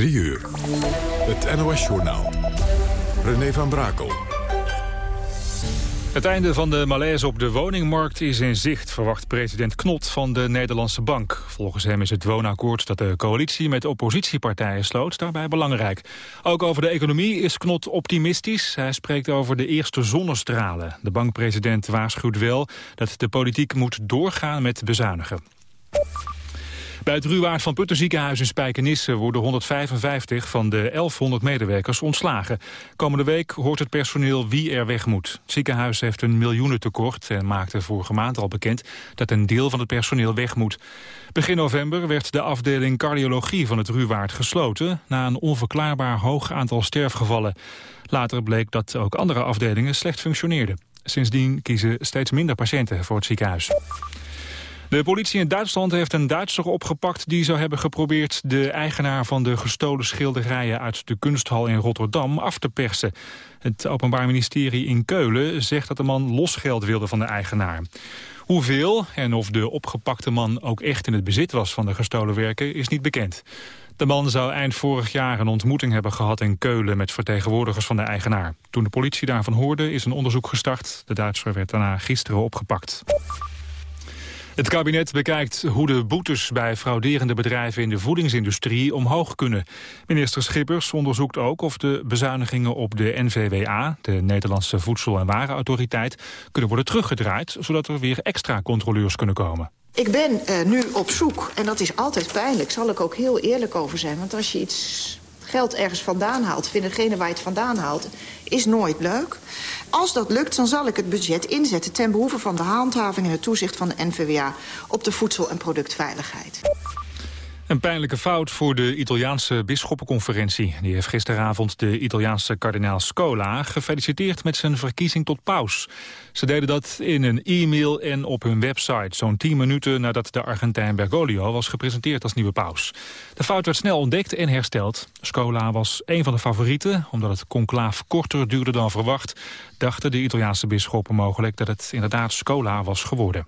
3 uur. Het NOS-journaal. René van Brakel. Het einde van de malaise op de woningmarkt is in zicht, verwacht president Knot van de Nederlandse Bank. Volgens hem is het woonakkoord dat de coalitie met oppositiepartijen sloot daarbij belangrijk. Ook over de economie is Knot optimistisch. Hij spreekt over de eerste zonnestralen. De bankpresident waarschuwt wel dat de politiek moet doorgaan met bezuinigen. Bij het Ruwaard van Putten ziekenhuis in Spijkenisse worden 155 van de 1100 medewerkers ontslagen. Komende week hoort het personeel wie er weg moet. Het ziekenhuis heeft een miljoenentekort en maakte vorige maand al bekend dat een deel van het personeel weg moet. Begin november werd de afdeling cardiologie van het Ruwaard gesloten na een onverklaarbaar hoog aantal sterfgevallen. Later bleek dat ook andere afdelingen slecht functioneerden. Sindsdien kiezen steeds minder patiënten voor het ziekenhuis. De politie in Duitsland heeft een Duitser opgepakt... die zou hebben geprobeerd de eigenaar van de gestolen schilderijen... uit de kunsthal in Rotterdam af te persen. Het Openbaar Ministerie in Keulen zegt dat de man losgeld wilde van de eigenaar. Hoeveel en of de opgepakte man ook echt in het bezit was van de gestolen werken is niet bekend. De man zou eind vorig jaar een ontmoeting hebben gehad in Keulen met vertegenwoordigers van de eigenaar. Toen de politie daarvan hoorde is een onderzoek gestart. De Duitser werd daarna gisteren opgepakt. Het kabinet bekijkt hoe de boetes bij frauderende bedrijven in de voedingsindustrie omhoog kunnen. Minister Schippers onderzoekt ook of de bezuinigingen op de NVWA, de Nederlandse Voedsel- en Warenautoriteit, kunnen worden teruggedraaid, zodat er weer extra controleurs kunnen komen. Ik ben uh, nu op zoek, en dat is altijd pijnlijk, zal ik ook heel eerlijk over zijn. Want als je iets geld ergens vandaan haalt, vind degene waar je het vandaan haalt, is nooit leuk. Als dat lukt, dan zal ik het budget inzetten... ten behoeve van de handhaving en het toezicht van de NVWA... op de voedsel- en productveiligheid. Een pijnlijke fout voor de Italiaanse bisschoppenconferentie. Die heeft gisteravond de Italiaanse kardinaal Scola gefeliciteerd met zijn verkiezing tot paus. Ze deden dat in een e-mail en op hun website, zo'n 10 minuten nadat de Argentijn Bergoglio was gepresenteerd als nieuwe paus. De fout werd snel ontdekt en hersteld. Scola was een van de favorieten, omdat het conclaaf korter duurde dan verwacht. Dachten de Italiaanse bisschoppen mogelijk dat het inderdaad Scola was geworden.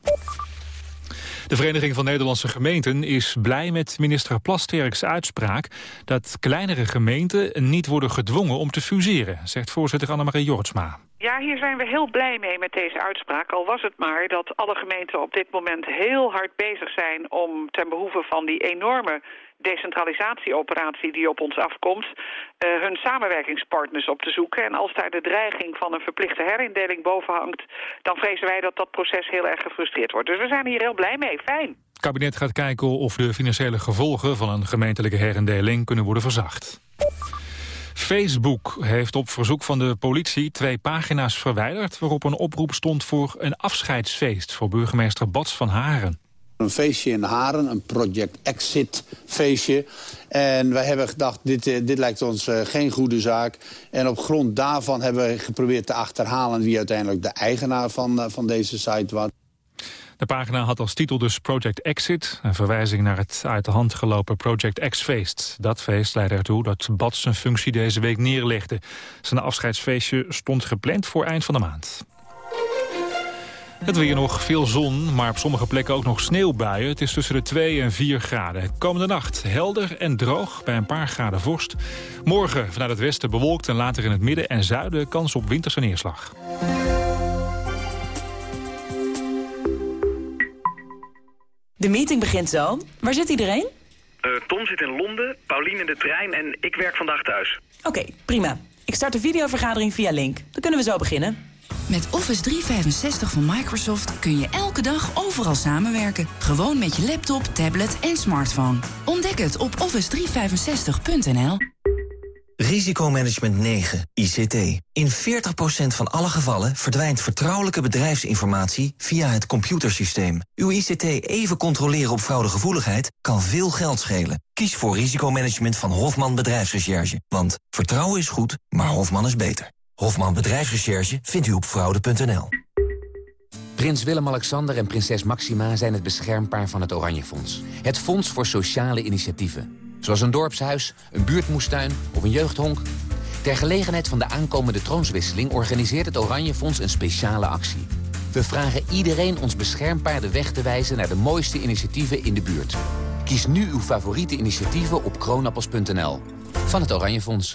De Vereniging van Nederlandse Gemeenten is blij met minister Plasterks uitspraak dat kleinere gemeenten niet worden gedwongen om te fuseren, zegt voorzitter Annemarie Jortsma. Ja, hier zijn we heel blij mee met deze uitspraak. Al was het maar dat alle gemeenten op dit moment heel hard bezig zijn... om ten behoeve van die enorme decentralisatieoperatie die op ons afkomt... Uh, hun samenwerkingspartners op te zoeken. En als daar de dreiging van een verplichte herindeling boven hangt... dan vrezen wij dat dat proces heel erg gefrustreerd wordt. Dus we zijn hier heel blij mee. Fijn. Het kabinet gaat kijken of de financiële gevolgen van een gemeentelijke herindeling kunnen worden verzacht. Facebook heeft op verzoek van de politie twee pagina's verwijderd... waarop een oproep stond voor een afscheidsfeest voor burgemeester Bats van Haren. Een feestje in Haren, een Project Exit feestje. En wij hebben gedacht, dit, eh, dit lijkt ons uh, geen goede zaak. En op grond daarvan hebben we geprobeerd te achterhalen... wie uiteindelijk de eigenaar van, uh, van deze site was. De pagina had als titel dus Project Exit, een verwijzing naar het uit de hand gelopen Project X-feest. Dat feest leidde ertoe dat Bad zijn functie deze week neerlegde. Zijn afscheidsfeestje stond gepland voor eind van de maand. Het weer nog veel zon, maar op sommige plekken ook nog sneeuwbuien. Het is tussen de 2 en 4 graden. Komende nacht helder en droog bij een paar graden vorst. Morgen vanuit het westen bewolkt en later in het midden en zuiden kans op winterse neerslag. De meeting begint zo. Waar zit iedereen? Uh, Tom zit in Londen, Paulien in de trein en ik werk vandaag thuis. Oké, okay, prima. Ik start de videovergadering via Link. Dan kunnen we zo beginnen. Met Office 365 van Microsoft kun je elke dag overal samenwerken. Gewoon met je laptop, tablet en smartphone. Ontdek het op office365.nl. Risicomanagement 9, ICT. In 40% van alle gevallen verdwijnt vertrouwelijke bedrijfsinformatie via het computersysteem. Uw ICT even controleren op fraudegevoeligheid kan veel geld schelen. Kies voor risicomanagement van Hofman Bedrijfsrecherche. Want vertrouwen is goed, maar Hofman is beter. Hofman Bedrijfsrecherche vindt u op fraude.nl. Prins Willem-Alexander en prinses Maxima zijn het beschermpaar van het Oranje Fonds. Het fonds voor sociale initiatieven. Zoals een dorpshuis, een buurtmoestuin of een jeugdhonk. Ter gelegenheid van de aankomende troonswisseling organiseert het Oranje Fonds een speciale actie. We vragen iedereen ons beschermpaar de weg te wijzen naar de mooiste initiatieven in de buurt. Kies nu uw favoriete initiatieven op kroonappels.nl. van het Oranje Fonds.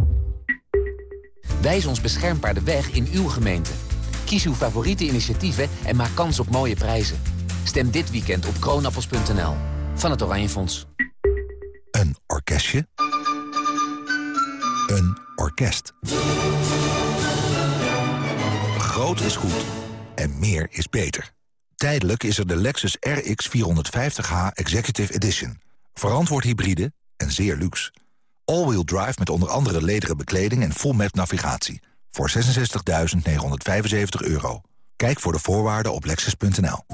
Wijs ons beschermbaar de weg in uw gemeente. Kies uw favoriete initiatieven en maak kans op mooie prijzen. Stem dit weekend op kroonappels.nl. Van het Oranje Fonds. Een orkestje. Een orkest. Groot is goed en meer is beter. Tijdelijk is er de Lexus RX 450h Executive Edition. Verantwoord hybride en zeer luxe. All-wheel drive met onder andere lederen bekleding en full map navigatie. Voor 66.975 euro. Kijk voor de voorwaarden op lexus.nl.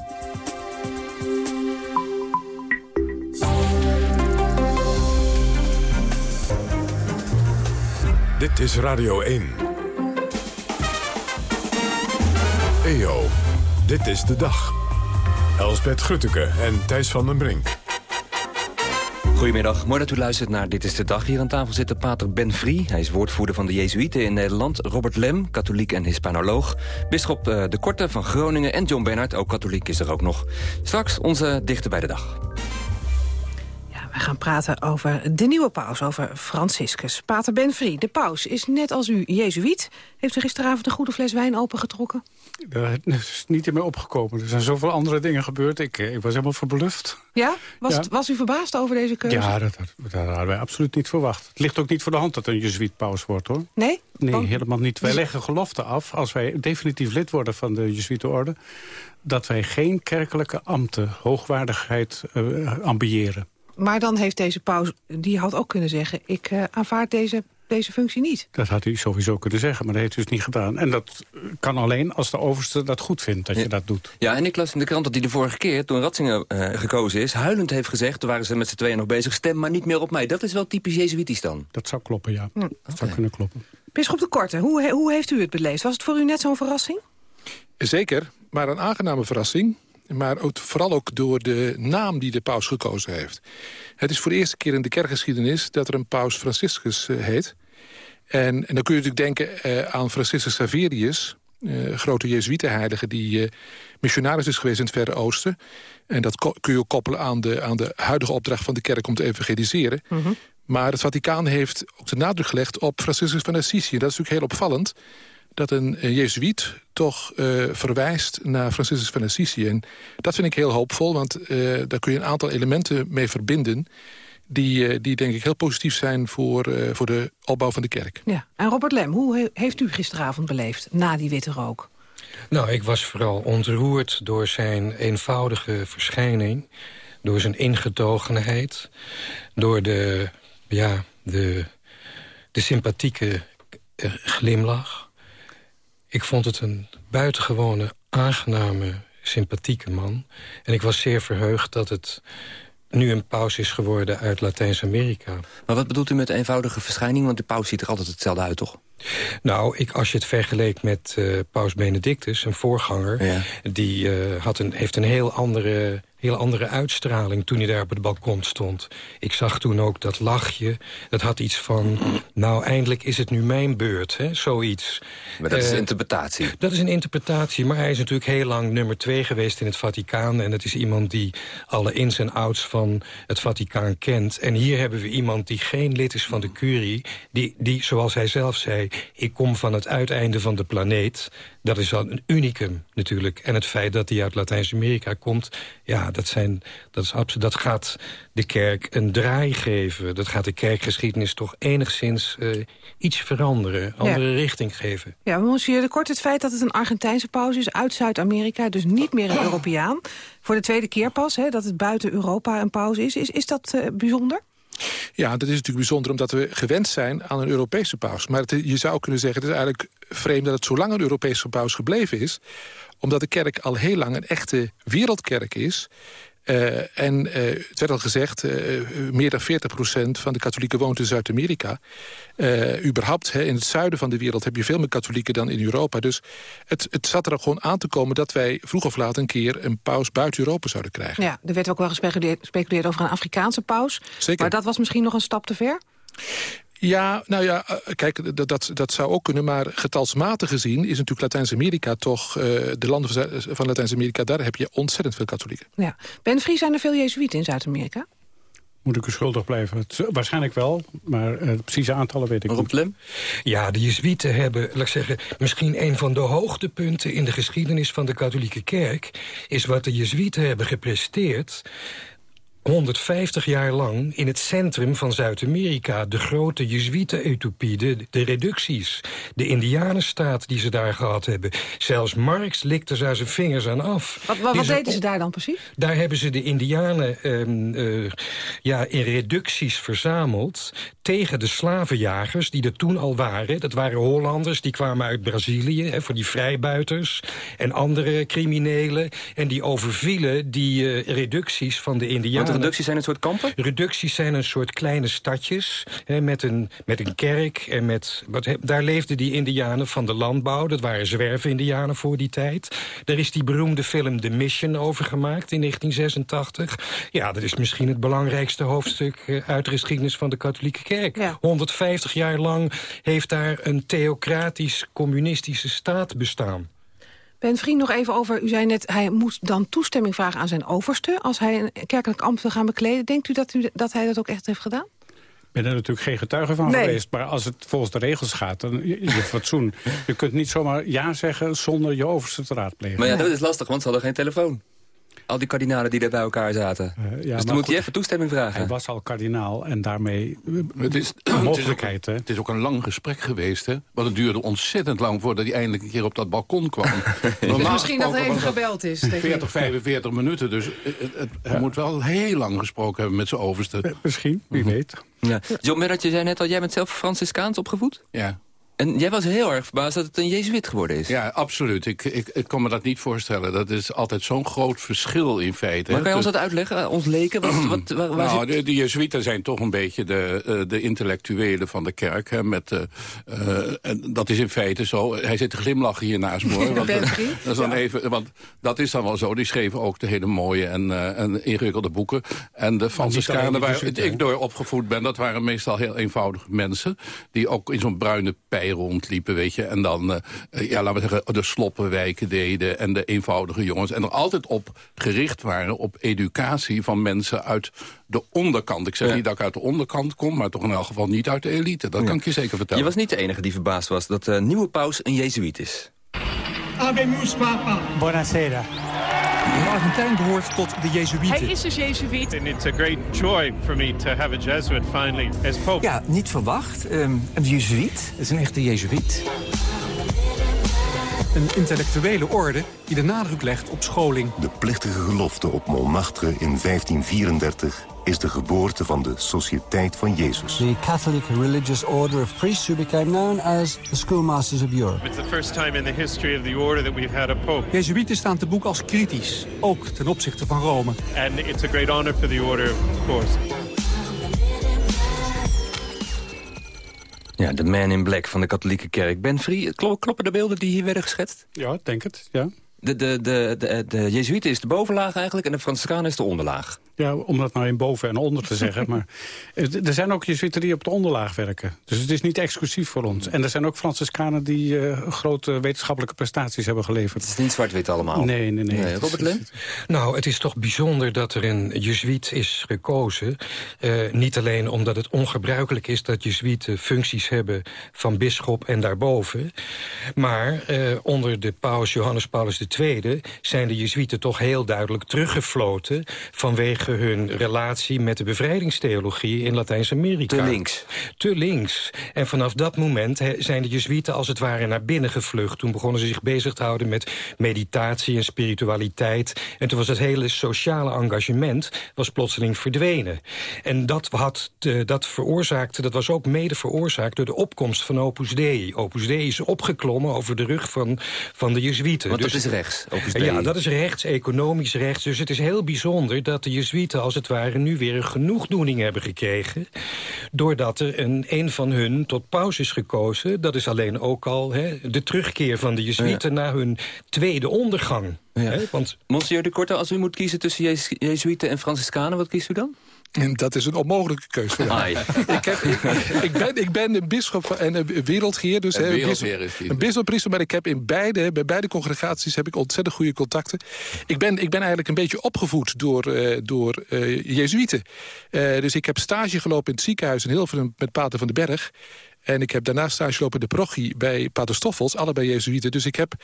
Dit is Radio 1. EO, dit is de dag. Elsbeth Grutteke en Thijs van den Brink. Goedemiddag, mooi dat u luistert naar Dit is de Dag. Hier aan tafel zit de pater Ben Vrie. Hij is woordvoerder van de Jezuïeten in Nederland. Robert Lem, katholiek en hispanoloog. Bisschop eh, De Korte van Groningen en John Bernhard, ook katholiek, is er ook nog. Straks onze dichter bij de dag. We gaan praten over de nieuwe paus, over Franciscus. Pater Benvrie, de paus is net als u jezuïet. Heeft u gisteravond een goede fles wijn opengetrokken? Dat is niet in mij opgekomen. Er zijn zoveel andere dingen gebeurd. Ik, eh, ik was helemaal verbluft. Ja? Was, Het, was u verbaasd over deze keuze? Ja, dat, dat, hadden wij absoluut niet verwacht. Het ligt ook niet voor de hand dat een jezuïet paus wordt, hoor. Nee? Nee, helemaal niet. Wij leggen gelofte af, als wij definitief lid worden van de Jezuïetenorde... dat wij geen kerkelijke ambten, hoogwaardigheid uh, ambiëren. Maar dan heeft deze paus, die had ook kunnen zeggen... ik uh, aanvaard deze, deze functie niet. Dat had hij sowieso kunnen zeggen, maar dat heeft hij dus niet gedaan. En dat kan alleen als de overste dat goed vindt, dat ja. je dat doet. Ja, en ik las in de krant dat hij de vorige keer, toen Ratzinger uh, gekozen is... huilend heeft gezegd, toen waren ze met z'n tweeën nog bezig... stem maar niet meer op mij. Dat is wel typisch Jezuïtisch dan? Dat zou kloppen, ja. Hm. Dat okay. zou kunnen kloppen. Bisschop de Korte, hoe, hoe heeft u het beleefd? Was het voor u net zo'n verrassing? Zeker, maar een aangename verrassing maar ook, vooral ook door de naam die de paus gekozen heeft. Het is voor de eerste keer in de kerkgeschiedenis dat er een paus Franciscus uh, heet. En, en, dan kun je natuurlijk denken uh, aan Franciscus Saverius... Uh, grote Jezuïetenheilige die missionaris is geweest in het Verre Oosten. En dat kun je ook koppelen aan de, aan de huidige opdracht van de kerk om te evangeliseren. Mm -hmm. Maar het Vaticaan heeft ook de nadruk gelegd op Franciscus van Assisi. En dat is natuurlijk heel opvallend dat een, een jezuïet toch uh, verwijst naar Franciscus van Assisi. En dat vind ik heel hoopvol, want uh, daar kun je een aantal elementen mee verbinden... die, uh, die denk ik heel positief zijn voor, voor de opbouw van de kerk. Ja. En Robert Lem, hoe he heeft u gisteravond beleefd na die witte rook? Nou, ik was vooral ontroerd door zijn eenvoudige verschijning... door zijn ingetogenheid, door de, ja, de, de sympathieke glimlach... Ik vond het een buitengewone, aangename, sympathieke man. En ik was zeer verheugd dat het nu een paus is geworden uit Latijns-Amerika. Maar wat bedoelt u met eenvoudige verschijning? Want de paus ziet er altijd hetzelfde uit, toch? Nou, ik, als je het vergeleek met uh, paus Benedictus, een voorganger... Ja. die uh, had een, heeft een heel andere, heel andere uitstraling toen hij daar op het balkon stond. Ik zag toen ook dat lachje. Dat had iets van, nou, eindelijk is het nu mijn beurt, hè? zoiets. Maar dat uh, is een interpretatie. Dat is een interpretatie, maar hij is natuurlijk heel lang nummer twee geweest in het Vaticaan. En dat is iemand die alle ins en outs van het Vaticaan kent. En hier hebben we iemand die geen lid is van de curie... die, die zoals hij zelf zei ik kom van het uiteinde van de planeet. Dat is al een unicum natuurlijk. En het feit dat hij uit Latijns-Amerika komt... ja, dat, zijn, dat, is absoluut, dat gaat de kerk een draai geven. Dat gaat de kerkgeschiedenis toch enigszins uh, iets veranderen. Andere ja. richting geven. Ja, monsieur de Kort, het feit dat het een Argentijnse pauze is... uit Zuid-Amerika, dus niet meer een Europeaan... voor de tweede keer pas, hè, dat het buiten Europa een pauze is... is, is dat uh, bijzonder? Ja, dat is natuurlijk bijzonder omdat we gewend zijn aan een Europese paus. Maar je zou kunnen zeggen, het is eigenlijk vreemd dat het zo lang een Europese paus gebleven is. Omdat de kerk al heel lang een echte wereldkerk is. Uh, en uh, het werd al gezegd, uh, meer dan 40% van de katholieken woont in Zuid-Amerika. überhaupt, hè, in het zuiden van de wereld heb je veel meer katholieken dan in Europa. Dus het, het zat er gewoon aan te komen dat wij vroeg of laat een keer een paus buiten Europa zouden krijgen. Ja, er werd ook wel gespeculeerd over een Afrikaanse paus. Zeker. Maar dat was misschien nog een stap te ver? Ja, nou ja, kijk, dat, dat, dat zou ook kunnen. Maar getalsmatig gezien is natuurlijk Latijns-Amerika toch... Uh, de landen van Latijns-Amerika, daar heb je ontzettend veel katholieken. Ja. Ben Vries, zijn er veel jezuïeten in Zuid-Amerika? Moet ik u schuldig blijven? Het, waarschijnlijk wel, maar uh, precieze aantallen weet ik Rob niet. Ja, de Jezuïeten hebben, laat ik zeggen... misschien een van de hoogtepunten in de geschiedenis van de katholieke kerk... is wat de Jezuïeten hebben gepresteerd 150 jaar lang in het centrum van Zuid-Amerika... de grote Jezuïeten-utopie, de, de, reducties... de indianenstaat die ze daar gehad hebben. Zelfs Marx likte daar zijn vingers aan af. Wat, wat, wat deden ze daar dan precies? Daar hebben ze de indianen um, uh, ja, in reducties verzameld... tegen de slavenjagers die er toen al waren. Dat waren Hollanders, die kwamen uit Brazilië... Hè, voor die vrijbuiters en andere criminelen. En die overvielen die uh, reducties van de indianen reducties zijn een soort kampen? Reducties zijn een soort kleine stadjes hè, met, een, met een kerk. En met, wat, daar leefden die indianen van de landbouw. Dat waren zwerf-indianen voor die tijd. Er is die beroemde film The Mission over gemaakt in 1986. Ja, dat is misschien het belangrijkste hoofdstuk eh, uit de geschiedenis van de katholieke kerk. Ja. 150 jaar lang heeft daar een theocratisch-communistische staat bestaan. Ben Vriend nog even over, u zei net... hij moet dan toestemming vragen aan zijn overste... als hij een kerkelijk ambt wil gaan bekleden. Denkt u dat, u dat hij dat ook echt heeft gedaan? Ik ben er natuurlijk geen getuige van Nee. geweest. Maar als het volgens de regels gaat, dan je, je fatsoen. Je kunt niet zomaar ja zeggen zonder je overste te raadplegen. Maar ja, dat is lastig, want ze hadden geen telefoon. Al die kardinalen die daar bij elkaar zaten. ja, dus dan moet goed, hij even toestemming vragen. Hij was al kardinaal en daarmee Het is, een mogelijkheid. hè? Het is ook een lang gesprek geweest, hè? Want het duurde ontzettend lang voordat hij eindelijk een keer op dat balkon kwam. Misschien dat er gesproken even gebeld is. denk ik. 40, 45 minuten, dus het, het- hij moet wel heel lang gesproken hebben met zijn overste. Misschien, wie weet. Ja. John Merrat, je zei net al, jij bent zelf Franciscaans opgevoed? Ja. En jij was heel erg verbaasd dat het een Jezuïet geworden is. Ja, absoluut. Ik, ik, ik kan me dat niet voorstellen. Dat is altijd zo'n groot verschil in feite. Maar kan je ons dat uitleggen? Ons leken? Wat, wat, waar, waar nou, zit- de, de Jezuïeten zijn toch een beetje de, eh, de intellectuelen van de kerk. Hè, met, eh, eh, en dat is in feite zo. Hij zit te glimlachen hier naast me. hoor, want, dat is dan even, want dat is dan wel zo. Die schreven ook de hele mooie en, eh, en ingewikkelde boeken. En de Franciscanen waar ik door opgevoed ben... dat waren meestal heel eenvoudige mensen... die ook in zo'n bruine rondliepen, weet je. En dan, eh, eh, ja, laten we zeggen, de sloppenwijken deden... en de eenvoudige jongens. En er altijd op gericht waren op educatie van mensen uit de onderkant. Ik zeg Ja. niet dat ik uit de onderkant kom... maar toch in elk geval niet uit de elite. Dat kan ik je zeker vertellen. Je was niet de enige die verbaasd was dat de nieuwe paus een Jezuïet is. Abemus Papa. Buonasera. Argentijn behoort tot de Jezuïeten. Hij is dus Jezuïet. And it's a great joy for me to have a Jesuit finally as pope. Ja, niet verwacht. Ehm, een Jezuïet. Het is een echte Jezuïet. Een intellectuele orde die de nadruk legt op scholing. De plechtige gelofte op Montmartre in 1534 is de geboorte van de Sociëteit van Jezus. The Catholic religious order of priests who became known as the schoolmasters of Europe. It's the first time in the history of the order that we've had a pope. Jezuïeten staan te boek als kritisch, ook ten opzichte van Rome. And it's a great honor for the order, of course. Ja, de man in black van de katholieke kerk. Ben Vrie, klo- kloppen de beelden die hier werden geschetst? Ja, denk het, ja. De, de, de, de, de Jezuïeten is de bovenlaag eigenlijk en de Franciscanen is de onderlaag. Ja, om dat nou in boven en onder te zeggen. maar er zijn ook jezuïeten die op de onderlaag werken. Dus het is niet exclusief voor ons. En er zijn ook Franciscanen die eh, grote wetenschappelijke prestaties hebben geleverd. Het is niet zwart-wit allemaal. Nee, nee, nee. Robert Lem? Nou, het is toch bijzonder dat er een jezuïet is gekozen. Eh, niet alleen omdat het ongebruikelijk is dat jezuïeten functies hebben van bisschop en daarboven. Maar eh, onder de paus Johannes Paulus II zijn de jezuïeten toch heel duidelijk teruggefloten vanwege hun relatie met de bevrijdingstheologie in Latijns-Amerika. Te links. Te links. En vanaf dat moment zijn de jezuïeten als het ware naar binnen gevlucht. Toen begonnen ze zich bezig te houden met meditatie en spiritualiteit. En toen was het hele sociale engagement was plotseling verdwenen. En dat, had, eh, dat veroorzaakte, dat was ook mede veroorzaakt door de opkomst van Opus Dei. Opus Dei is opgeklommen over de rug van, van de jezuïeten. Want dat Dus- is rechts. Ja, dat is rechts, economisch rechts. Dus het is heel bijzonder dat de Jezuïeten als het ware... nu weer een genoegdoening hebben gekregen... doordat er een, een van hun tot paus is gekozen. Dat is alleen ook al hè, de terugkeer van de Jezuïeten... na hun tweede ondergang. Ja. Hè, want Monsieur de Korte, als u moet kiezen tussen Jezu- Jezuïeten en Franciscanen... wat kiest u dan? En dat is een onmogelijke keuze. voor ik, heb, ik, ik ben, ik ben een bisschop van- en een wereldheer. Dus, Een hè, bisschoppriester, maar ik heb in beide, bij beide congregaties heb ik ontzettend goede contacten. Ik ben, ik ben eigenlijk een beetje opgevoed door, eh, door eh, Jezuïeten. Eh, dus ik heb stage gelopen in het ziekenhuis in Hilversum met Pater van den Berg. En ik heb daarna stage de parochie bij Pater Stoffels, allebei Jezuïeten. Dus ik heb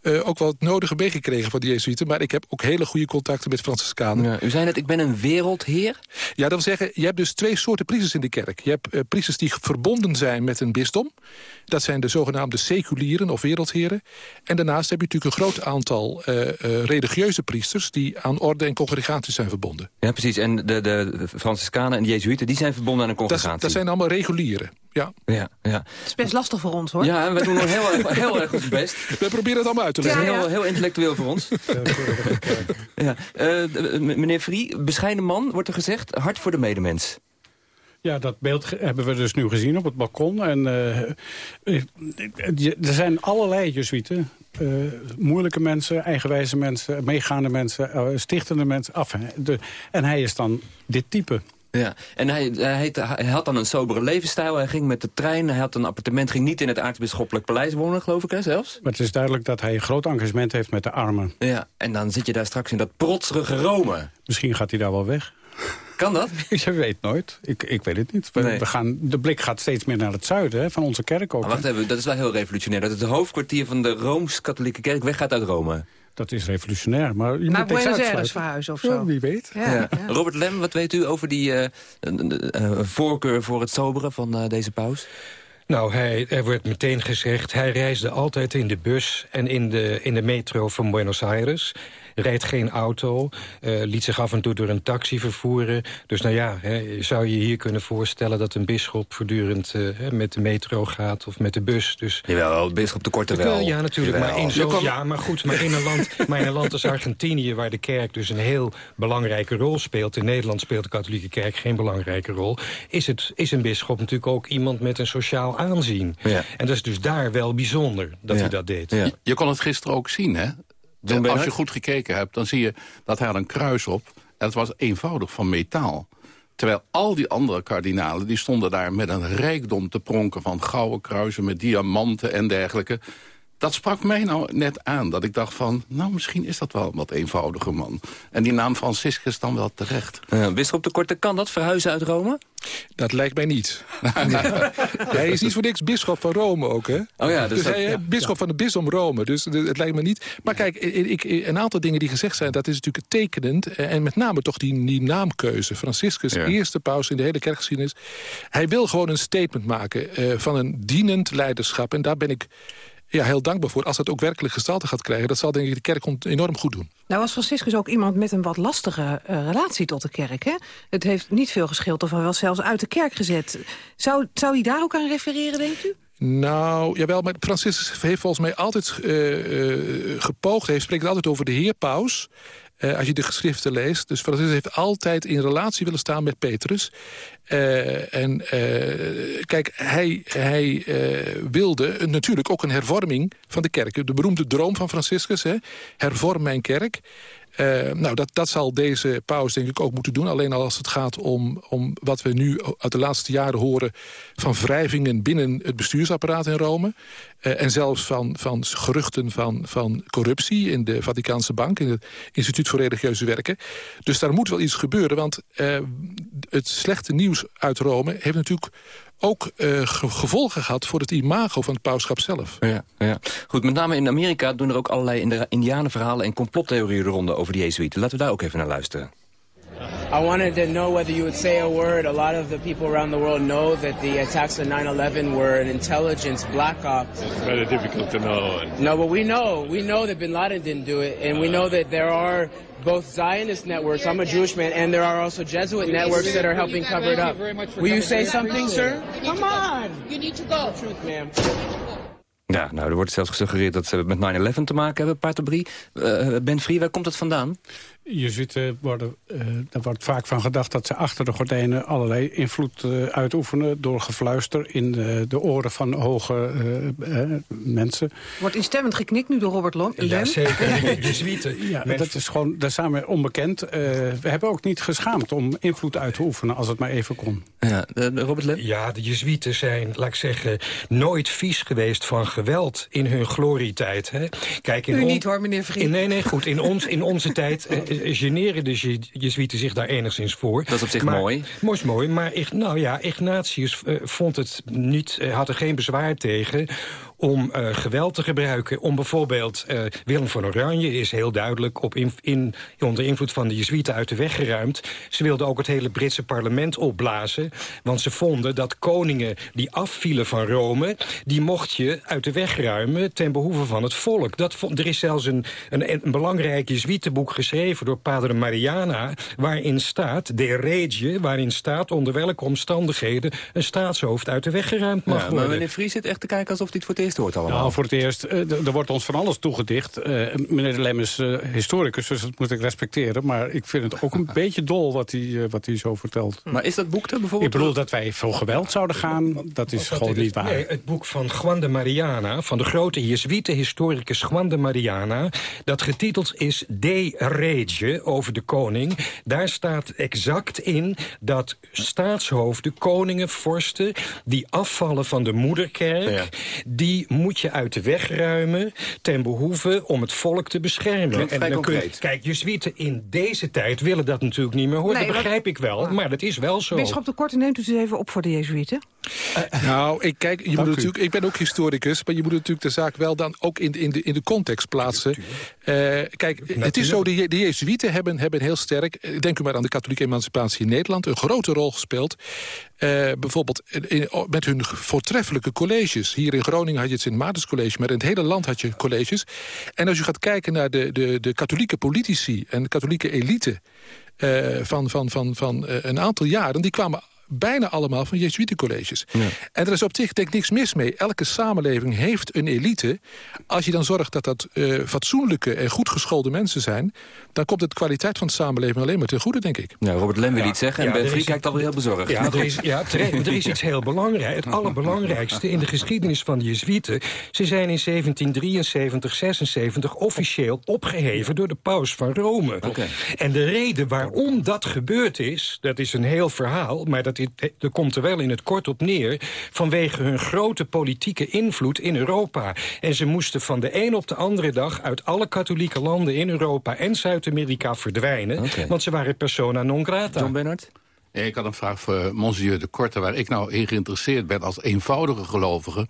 eh, ook wel het nodige meegekregen van de Jezuïeten. Maar ik heb ook hele goede contacten met Franciscanen. Ja, u zei net, ik ben een wereldheer. Ja, dat wil zeggen, je hebt dus twee soorten priesters in de kerk. Je hebt eh, priesters die verbonden zijn met een bisdom. Dat zijn de zogenaamde seculieren of wereldheren. En daarnaast heb je natuurlijk een groot aantal eh, religieuze priesters... die aan orde en congregaties zijn verbonden. Ja, precies. En de, de Franciscanen en de Jezuïeten, die zijn verbonden aan een Dat, congregatie. dat zijn allemaal regulieren. Ja. Ja, ja. Het is best lastig voor ons, hoor. ja, en we doen nog heel, erg- heel erg ons best. We proberen het allemaal uit te Het is leggen. heel, heel intellectueel voor ons. ja. Eh, meneer Vrie, bescheiden man, wordt er gezegd. Hart voor de medemens. Ja, dat beeld hebben we dus nu gezien op het balkon. En, eh, eh, er zijn allerlei Jezuïeten. eh, moeilijke mensen, eigenwijze mensen, meegaande mensen, stichtende mensen. Af, de, en hij is dan dit type. Ja, en hij, hij, had dan een sobere levensstijl. Hij ging met de trein, hij had een appartement, ging niet in het aartsbisschoppelijk paleis wonen, geloof ik, hè, zelfs. Maar het is duidelijk dat hij een groot engagement heeft met de armen. Ja, en dan zit je daar straks in dat protserige Rome. Misschien gaat hij daar wel weg. Kan dat? Je weet nooit. Ik, ik weet het niet. We, Nee. we gaan, de blik gaat steeds meer naar het zuiden hè, van onze kerk ook. Maar wacht hè. even, dat is wel heel revolutionair. Dat het hoofdkwartier van de Rooms-Katholieke Kerk weggaat uit Rome. Dat is revolutionair, maar je Naar moet Buenos Aires verhuizen of zo. Ja, wie weet. Ja, ja. Robert Lem, wat weet u over die eh, eh, eh, voorkeur voor het soberen van eh, deze paus? Nou, hij, er wordt meteen gezegd... hij reisde altijd in de bus en in de, in de metro van Buenos Aires. Rijdt geen auto, eh, liet zich af en toe door een taxi vervoeren. Dus nou ja, hè, zou je hier kunnen voorstellen... dat een bisschop voortdurend eh, hè, met de metro gaat of met de bus. Dus Jawel, bisschop de Korte wel. ja, natuurlijk. Maar in zo, ja, maar goed, maar in, een land, maar in een land als Argentinië... waar de kerk dus een heel belangrijke rol speelt... in Nederland speelt de katholieke kerk geen belangrijke rol... is, het, is een bisschop natuurlijk ook iemand met een sociaal aanzien. Ja. En dat is dus daar wel bijzonder dat Ja. hij dat deed. Ja. Je kon het gisteren ook zien, hè? Als je goed gekeken hebt, dan zie je dat hij had een kruis op. En het was eenvoudig van metaal. Terwijl al die andere kardinalen, die stonden daar met een rijkdom te pronken... van gouden kruisen met diamanten en dergelijke. Dat sprak mij nou net aan, dat ik dacht van... nou, misschien is dat wel een wat eenvoudiger man. En die naam Franciscus dan wel terecht. Uh, bisschop de Korte, kan dat verhuizen uit Rome? Dat lijkt mij niet. hij is niet voor niks bisschop van Rome ook, hè? Oh ja, dus dus dat- hij is ja, bisschop van de bisdom Rome. Dus het lijkt me niet. Maar kijk, ik, een aantal dingen die gezegd zijn... dat is natuurlijk tekenend. En met name toch die, die naamkeuze. Franciscus, Ja. eerste paus in de hele kerkgeschiedenis. Hij wil gewoon een statement maken eh, van een dienend leiderschap. En daar ben ik ja, heel dankbaar voor. Als dat ook werkelijk gestalte gaat krijgen... dat zal denk ik de kerk enorm goed doen. Nou was Franciscus ook iemand met een wat lastige eh, relatie tot de kerk. Hè? Het heeft niet veel geschild of hij was zelfs uit de kerk gezet. Zou, zou hij daar ook aan refereren, denkt u? Nou, jawel, maar Franciscus heeft volgens mij altijd eh, eh, gepoogd. Hij spreekt altijd over de heer paus. Eh, als je de geschriften leest. Dus Franciscus heeft altijd in relatie willen staan met Petrus. Eh, en eh, kijk, hij, hij wilde natuurlijk ook een hervorming van de kerk. De beroemde droom van Franciscus, hè? hervorm mijn kerk. Eh, nou, dat, dat zal deze paus denk ik ook moeten doen. Alleen al als het gaat om, om wat we nu uit de laatste jaren horen... van wrijvingen binnen het bestuursapparaat in Rome. Eh, en zelfs van, van geruchten van, van corruptie in de Vaticaanse Bank... in het Instituut voor Religieuze Werken. Dus daar moet wel iets gebeuren, want eh, het slechte nieuws uit Rome... heeft natuurlijk ook eh, ge- gevolgen gehad voor het imago van het pauschap zelf. Ja, ja. Goed, met name in Amerika doen er ook allerlei Indi- indianenverhalen... en complottheorieën de ronde over die Jezuïeten. Laten we daar ook even naar luisteren. I wanted to know whether you would say a word. A lot of the people around the world know that the attacks on 9/11 were an intelligence black ops. It's very difficult to know. No, but we know. We know that Bin Laden didn't do it, and we know that there are both Zionist networks. I'm a Jewish man, and there are also Jesuit networks that are helping cover it up. Will you say something, sir? Come on. You need to go. Truth, ma'am. Ja, nou, er wordt zelfs gesuggereerd dat ze met 9-11 te maken hebben, Pater Brie. Uh, ben Vrie, waar komt dat vandaan? Jezuïeten worden, uh, er wordt vaak van gedacht dat ze achter de gordijnen allerlei invloed uh, uitoefenen door gefluister in de, de oren van hoge uh, mensen. Wordt instemmend geknikt nu door Robert Lom. Ja, zeker. Jezuïeten. Ja, dat is gewoon, dat zijn we onbekend. we hebben ook niet geschaamd om invloed uit te oefenen als het maar even kon. Ja, Robert Lem? Ja, de Jezuïeten zijn, laat ik zeggen, nooit vies geweest van geweld in hun glorietijd. Hè? Kijk, in U niet hoor, meneer Vriend. nee, nee, goed. In, ons, in onze tijd generen de Jezuïeten zich daar enigszins voor. Dat is op zich maar, mooi. Mooi is mooi, maar nou ja, Ignatius uh, vond het niet, uh, had er geen bezwaar tegen om uh, geweld te gebruiken. Om bijvoorbeeld, uh, Willem van Oranje is heel duidelijk... Op in, in, onder invloed van de Jezuïeten uit de weg geruimd. Ze wilden ook het hele Britse parlement opblazen. Want ze vonden dat koningen die afvielen van Rome... die mocht je uit de weg ruimen ten behoeve van het volk. Dat, er is zelfs een, een, een belangrijk Jezuïetenboek geschreven door Padre Mariana... waarin staat, de Regie, waarin staat onder welke omstandigheden... een staatshoofd uit de weg geruimd mag ja, worden. Maar meneer Vries zit echt te kijken alsof dit voor het eerst hoort allemaal. Nou, voor het eerst. Uh, er wordt ons van alles toegedicht. Uh, meneer de Lem is uh, historicus, dus dat moet ik respecteren. Maar ik vind het ook een beetje dol wat hij, wat hij zo vertelt. Maar is dat boek er bijvoorbeeld? Ik bedoel dat wij voor geweld zouden gaan. Dat is dat gewoon niet waar. Nee, het boek van Juan de Mariana, van de grote Jezuïte-historicus Juan de Mariana... dat getiteld is De Rege, over de koning. Daar staat exact in dat staatshoofden, koningen, vorsten... die afvallen van de moederkerk... Ja. die moet je uit de weg ruimen ten behoeve om het volk te beschermen. en dan kun je, kijk, Jezuïeten in deze tijd willen dat natuurlijk niet meer horen. Nee, dat begrijp ik wel, maar dat is wel zo. Bisschop de Korte, neemt u het even op voor de Jezuïeten. Uh, nou, ik, kijk, je moet natuurlijk, ik ben ook historicus, maar je moet natuurlijk de zaak wel dan ook in de, in de, in de context plaatsen. Uh, kijk, Natuurlijk. het is zo, de, de Jezuïeten hebben, hebben heel sterk, denk u maar aan de katholieke emancipatie in Nederland, een grote rol gespeeld. Uh, bijvoorbeeld in, met hun voortreffelijke colleges. Hier in Groningen had je het Sint Maartenscollege, maar in het hele land had je colleges. En als je gaat kijken naar de, de, de katholieke politici en de katholieke elite... Uh, van, van, van, van een aantal jaren, die kwamen bijna allemaal van Jezuïetencolleges. Ja. En er is op zich denk ik niks mis mee. Elke samenleving heeft een elite. Als je dan zorgt dat dat uh, fatsoenlijke en goed geschoolde mensen zijn... dan komt de kwaliteit van de samenleving alleen maar ten goede, denk ik. Ja, Robert Lem wil ja. iets zeggen en ja, Ben Vrie kijkt alweer heel bezorgd. Ja, er is, ja er is iets heel belangrijks. Het allerbelangrijkste in de geschiedenis van de Jezuïeten... ze zijn in 1773, 76 officieel opgeheven door de paus van Rome. Okay. En de reden waarom dat gebeurd is, dat is een heel verhaal... maar dat er komt er wel in het kort op neer... vanwege hun grote politieke invloed in Europa. En ze moesten van de een op de andere dag... uit alle katholieke landen in Europa en Zuid-Amerika verdwijnen. Okay. Want ze waren persona non grata. John Bernard? Nee, ik had een vraag voor Monsieur de Korte... waar ik nou in geïnteresseerd ben als eenvoudige gelovige.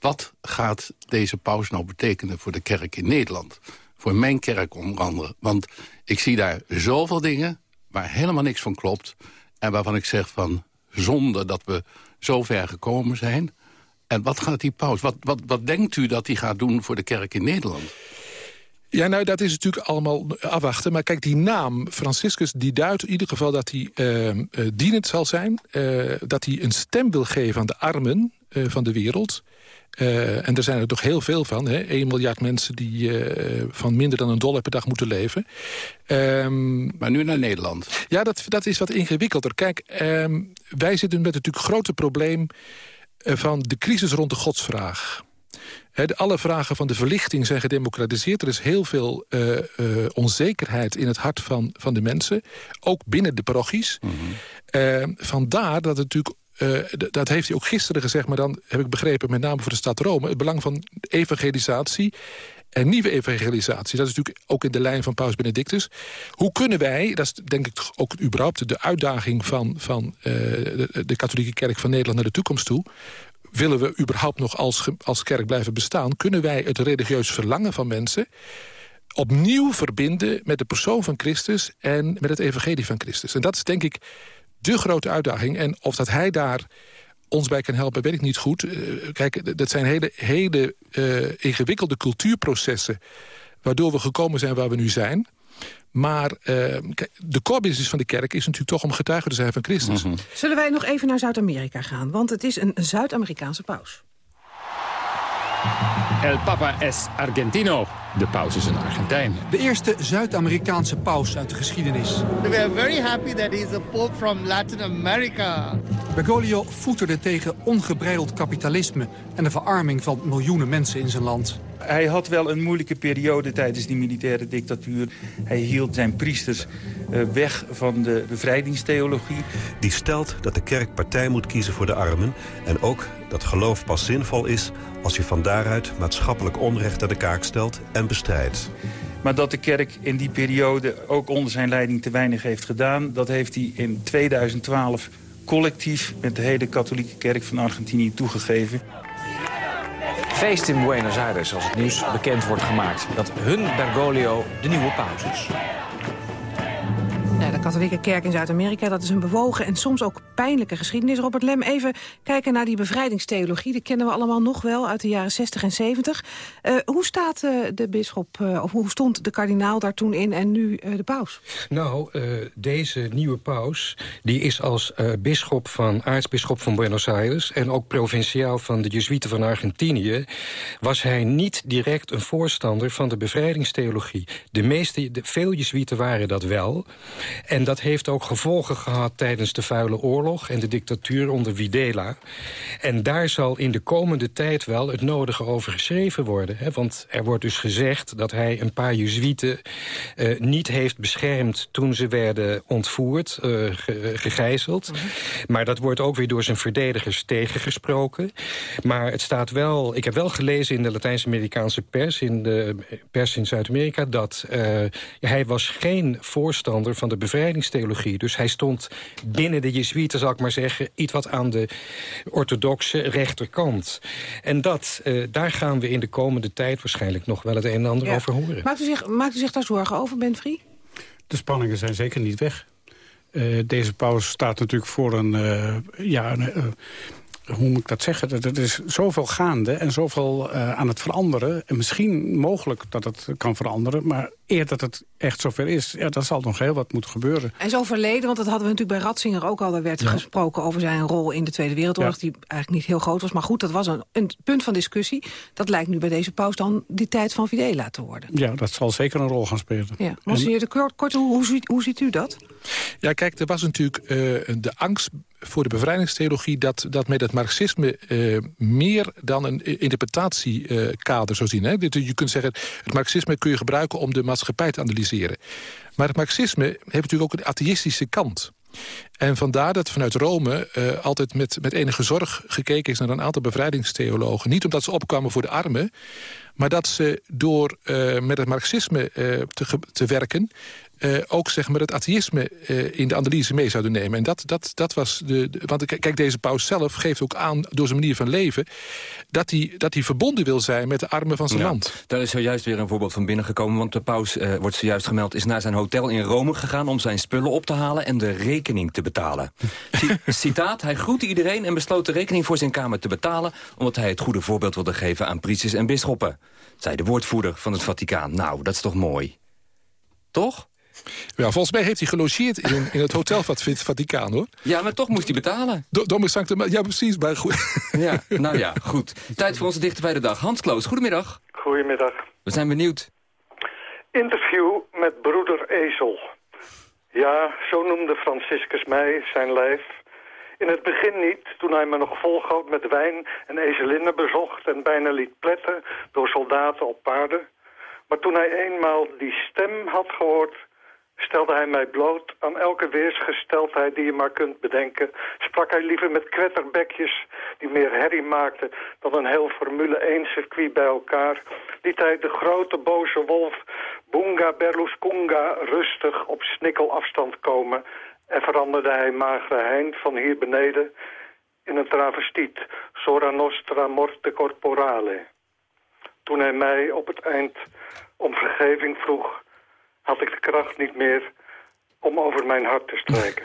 Wat gaat deze paus nou betekenen voor de kerk in Nederland? Voor mijn kerk onder andere. Want ik zie daar zoveel dingen waar helemaal niks van klopt... en waarvan ik zeg van zonde dat we zo ver gekomen zijn. En wat gaat die paus, wat, wat, wat denkt u dat hij gaat doen voor de kerk in Nederland? Ja, nou, dat is natuurlijk allemaal afwachten. Maar kijk, die naam Franciscus, die duidt in ieder geval dat hij uh, uh, dienend zal zijn. Uh, dat hij een stem wil geven aan de armen van de wereld. Uh, en er zijn er toch heel veel van. Hè? 1 miljard mensen die uh, van minder dan een dollar per dag moeten leven. Um, maar nu naar Nederland. Ja, dat, dat is wat ingewikkelder. Kijk, um, wij zitten met het natuurlijk grote probleem... Uh, van de crisis rond de godsvraag. He, de, alle vragen van de verlichting zijn gedemocratiseerd. Er is heel veel uh, uh, onzekerheid in het hart van, van de mensen. Ook binnen de parochies. Mm -hmm. uh, vandaar dat het natuurlijk dat heeft hij ook gisteren gezegd, maar dan heb ik begrepen... met name voor de stad Rome, het belang van evangelisatie en nieuwe evangelisatie. Dat is natuurlijk ook in de lijn van Paus Benedictus. Hoe kunnen wij, dat is denk ik ook überhaupt de uitdaging... van, van de, de katholieke kerk van Nederland naar de toekomst toe... willen we überhaupt nog als, als kerk blijven bestaan... kunnen wij het religieus verlangen van mensen opnieuw verbinden met de persoon van Christus... en met het evangelie van Christus. En dat is denk ik de grote uitdaging. En of dat hij daar ons bij kan helpen, weet ik niet goed. Uh, kijk, dat zijn hele, hele uh, ingewikkelde cultuurprocessen... waardoor we gekomen zijn waar we nu zijn. Maar uh, de core business van de kerk is natuurlijk toch om getuige te zijn van Christus. Mm -hmm. Zullen wij nog even naar Zuid-Amerika gaan? Want het is een Zuid-Amerikaanse paus. El Papa es Argentino. De paus is een Argentijn. De eerste Zuid-Amerikaanse paus uit de geschiedenis. We are very happy that he's a pope from Latin America. Bergoglio voeterde tegen ongebreideld kapitalisme... en de verarming van miljoenen mensen in zijn land. Hij had wel een moeilijke periode tijdens die militaire dictatuur. Hij hield zijn priesters eh, weg van de bevrijdingstheologie. Die stelt dat de kerk partij moet kiezen voor de armen... en ook dat geloof pas zinvol is als je van daaruit maatschappelijk onrecht aan de kaak stelt en bestrijdt. Maar dat de kerk in die periode ook onder zijn leiding te weinig heeft gedaan... dat heeft hij in 2012 collectief met de hele katholieke kerk van Argentinië toegegeven. Feest in Buenos Aires als het nieuws bekend wordt gemaakt... dat hun Bergoglio de nieuwe paus is. De katholieke kerk in Zuid-Amerika, dat is een bewogen en soms ook pijnlijke geschiedenis. Robert Lem, even kijken naar die bevrijdingstheologie. Die kennen we allemaal nog wel uit de jaren 60 en 70. Uh, hoe staat uh, de bisschop, uh, of hoe stond de kardinaal daar toen in en nu de paus? Nou, deze nieuwe paus, die is als bisschop van, aartsbisschop van Buenos Aires... en ook provinciaal van de Jezuïeten van Argentinië... was hij niet direct een voorstander van de bevrijdingstheologie. De meeste, de, veel Jezuïeten waren dat wel... En dat heeft ook gevolgen gehad tijdens de vuile oorlog... en de dictatuur onder Videla. En daar zal in de komende tijd wel het nodige over geschreven worden. Hè? Want er wordt dus gezegd dat hij een paar Jezuïeten... Uh, niet heeft beschermd toen ze werden ontvoerd, uh, gegijzeld. Mm -hmm. Maar dat wordt ook weer door zijn verdedigers tegengesproken. Maar het staat wel... Ik heb wel gelezen in de Latijns-Amerikaanse pers... in de pers in Zuid-Amerika... dat uh, hij was geen voorstander van de bevrijdingstheologie. Dus hij stond binnen de Jezuïeten, zal ik maar zeggen... iets wat aan de orthodoxe rechterkant. En dat, uh, daar gaan we in de komende tijd waarschijnlijk nog wel het een en ander ja. over horen. Maakt u, zich, maakt u zich daar zorgen over, Ben Vrie? De spanningen zijn zeker niet weg. Uh, deze paus staat natuurlijk voor een... Uh, ja, een hoe moet ik dat zeggen? Er is zoveel gaande en zoveel uh, aan het veranderen. En misschien mogelijk dat het kan veranderen. Maar eer dat het echt zover is, ja, dan zal nog heel wat moeten gebeuren. En zo verleden, want dat hadden we natuurlijk bij Ratzinger ook al. Er werd ja. gesproken over zijn rol in de Tweede Wereldoorlog... Ja. die eigenlijk niet heel groot was. Maar goed, dat was een, een, punt van discussie. Dat lijkt nu bij deze paus dan die tijd van Videla te worden. Ja, dat zal zeker een rol gaan spelen. Ja. Monsieur de Kort, kort hoe, hoe, ziet, hoe ziet u dat? Ja, kijk, er was natuurlijk uh, de angst voor de bevrijdingstheologie... dat, dat met het marxisme uh, meer dan een interpretatiekader uh, zou zien. Hè? Je kunt zeggen, het marxisme kun je gebruiken om de maatschappij te analyseren. Maar het marxisme heeft natuurlijk ook een atheïstische kant. En vandaar dat vanuit Rome uh, altijd met, met enige zorg gekeken is... naar een aantal bevrijdingstheologen. Niet omdat ze opkwamen voor de armen... maar dat ze door uh, met het marxisme uh, te, te werken... Uh, ook zeg maar, het atheïsme uh, in de analyse mee zouden nemen. En dat, dat, dat was de, de, Want kijk, deze paus zelf geeft ook aan door zijn manier van leven... dat hij, dat hij verbonden wil zijn met de armen van zijn ja, land. Daar is zojuist weer een voorbeeld van binnengekomen. Want de paus, uh, wordt zojuist gemeld, is naar zijn hotel in Rome gegaan... om zijn spullen op te halen en de rekening te betalen. Citaat, hij groette iedereen en besloot de rekening voor zijn kamer te betalen... omdat hij het goede voorbeeld wilde geven aan priesters en bisschoppen. Zei de woordvoerder van het Vaticaan. Nou, dat is toch mooi? Toch? Ja, volgens mij heeft hij gelogeerd in, in het hotel van het Vaticaan, hoor. Ja, maar toch moest hij betalen. Do Domus Sanctum, ja precies, maar goed. Ja, nou ja, goed. Tijd voor onze dichter bij de dag. Hans Kloos, goedemiddag. Goedemiddag. We zijn benieuwd. Interview met broeder Ezel. Ja, zo noemde Franciscus mij, zijn lijf. In het begin niet, toen hij me nog volgoot met wijn en ezelinnen bezocht... en bijna liet pletten door soldaten op paarden. Maar toen hij eenmaal die stem had gehoord stelde hij mij bloot aan elke weersgesteldheid die je maar kunt bedenken. Sprak hij liever met kwetterbekjes die meer herrie maakten dan een heel Formule 1 circuit bij elkaar. Liet hij de grote boze wolf Bunga Berlusconga rustig op snikkelafstand komen en veranderde hij magere Hein van hier beneden in een travestiet, Sora Nostra Morte Corporale. Toen hij mij op het eind om vergeving vroeg had ik de kracht niet meer om over mijn hart te strijken.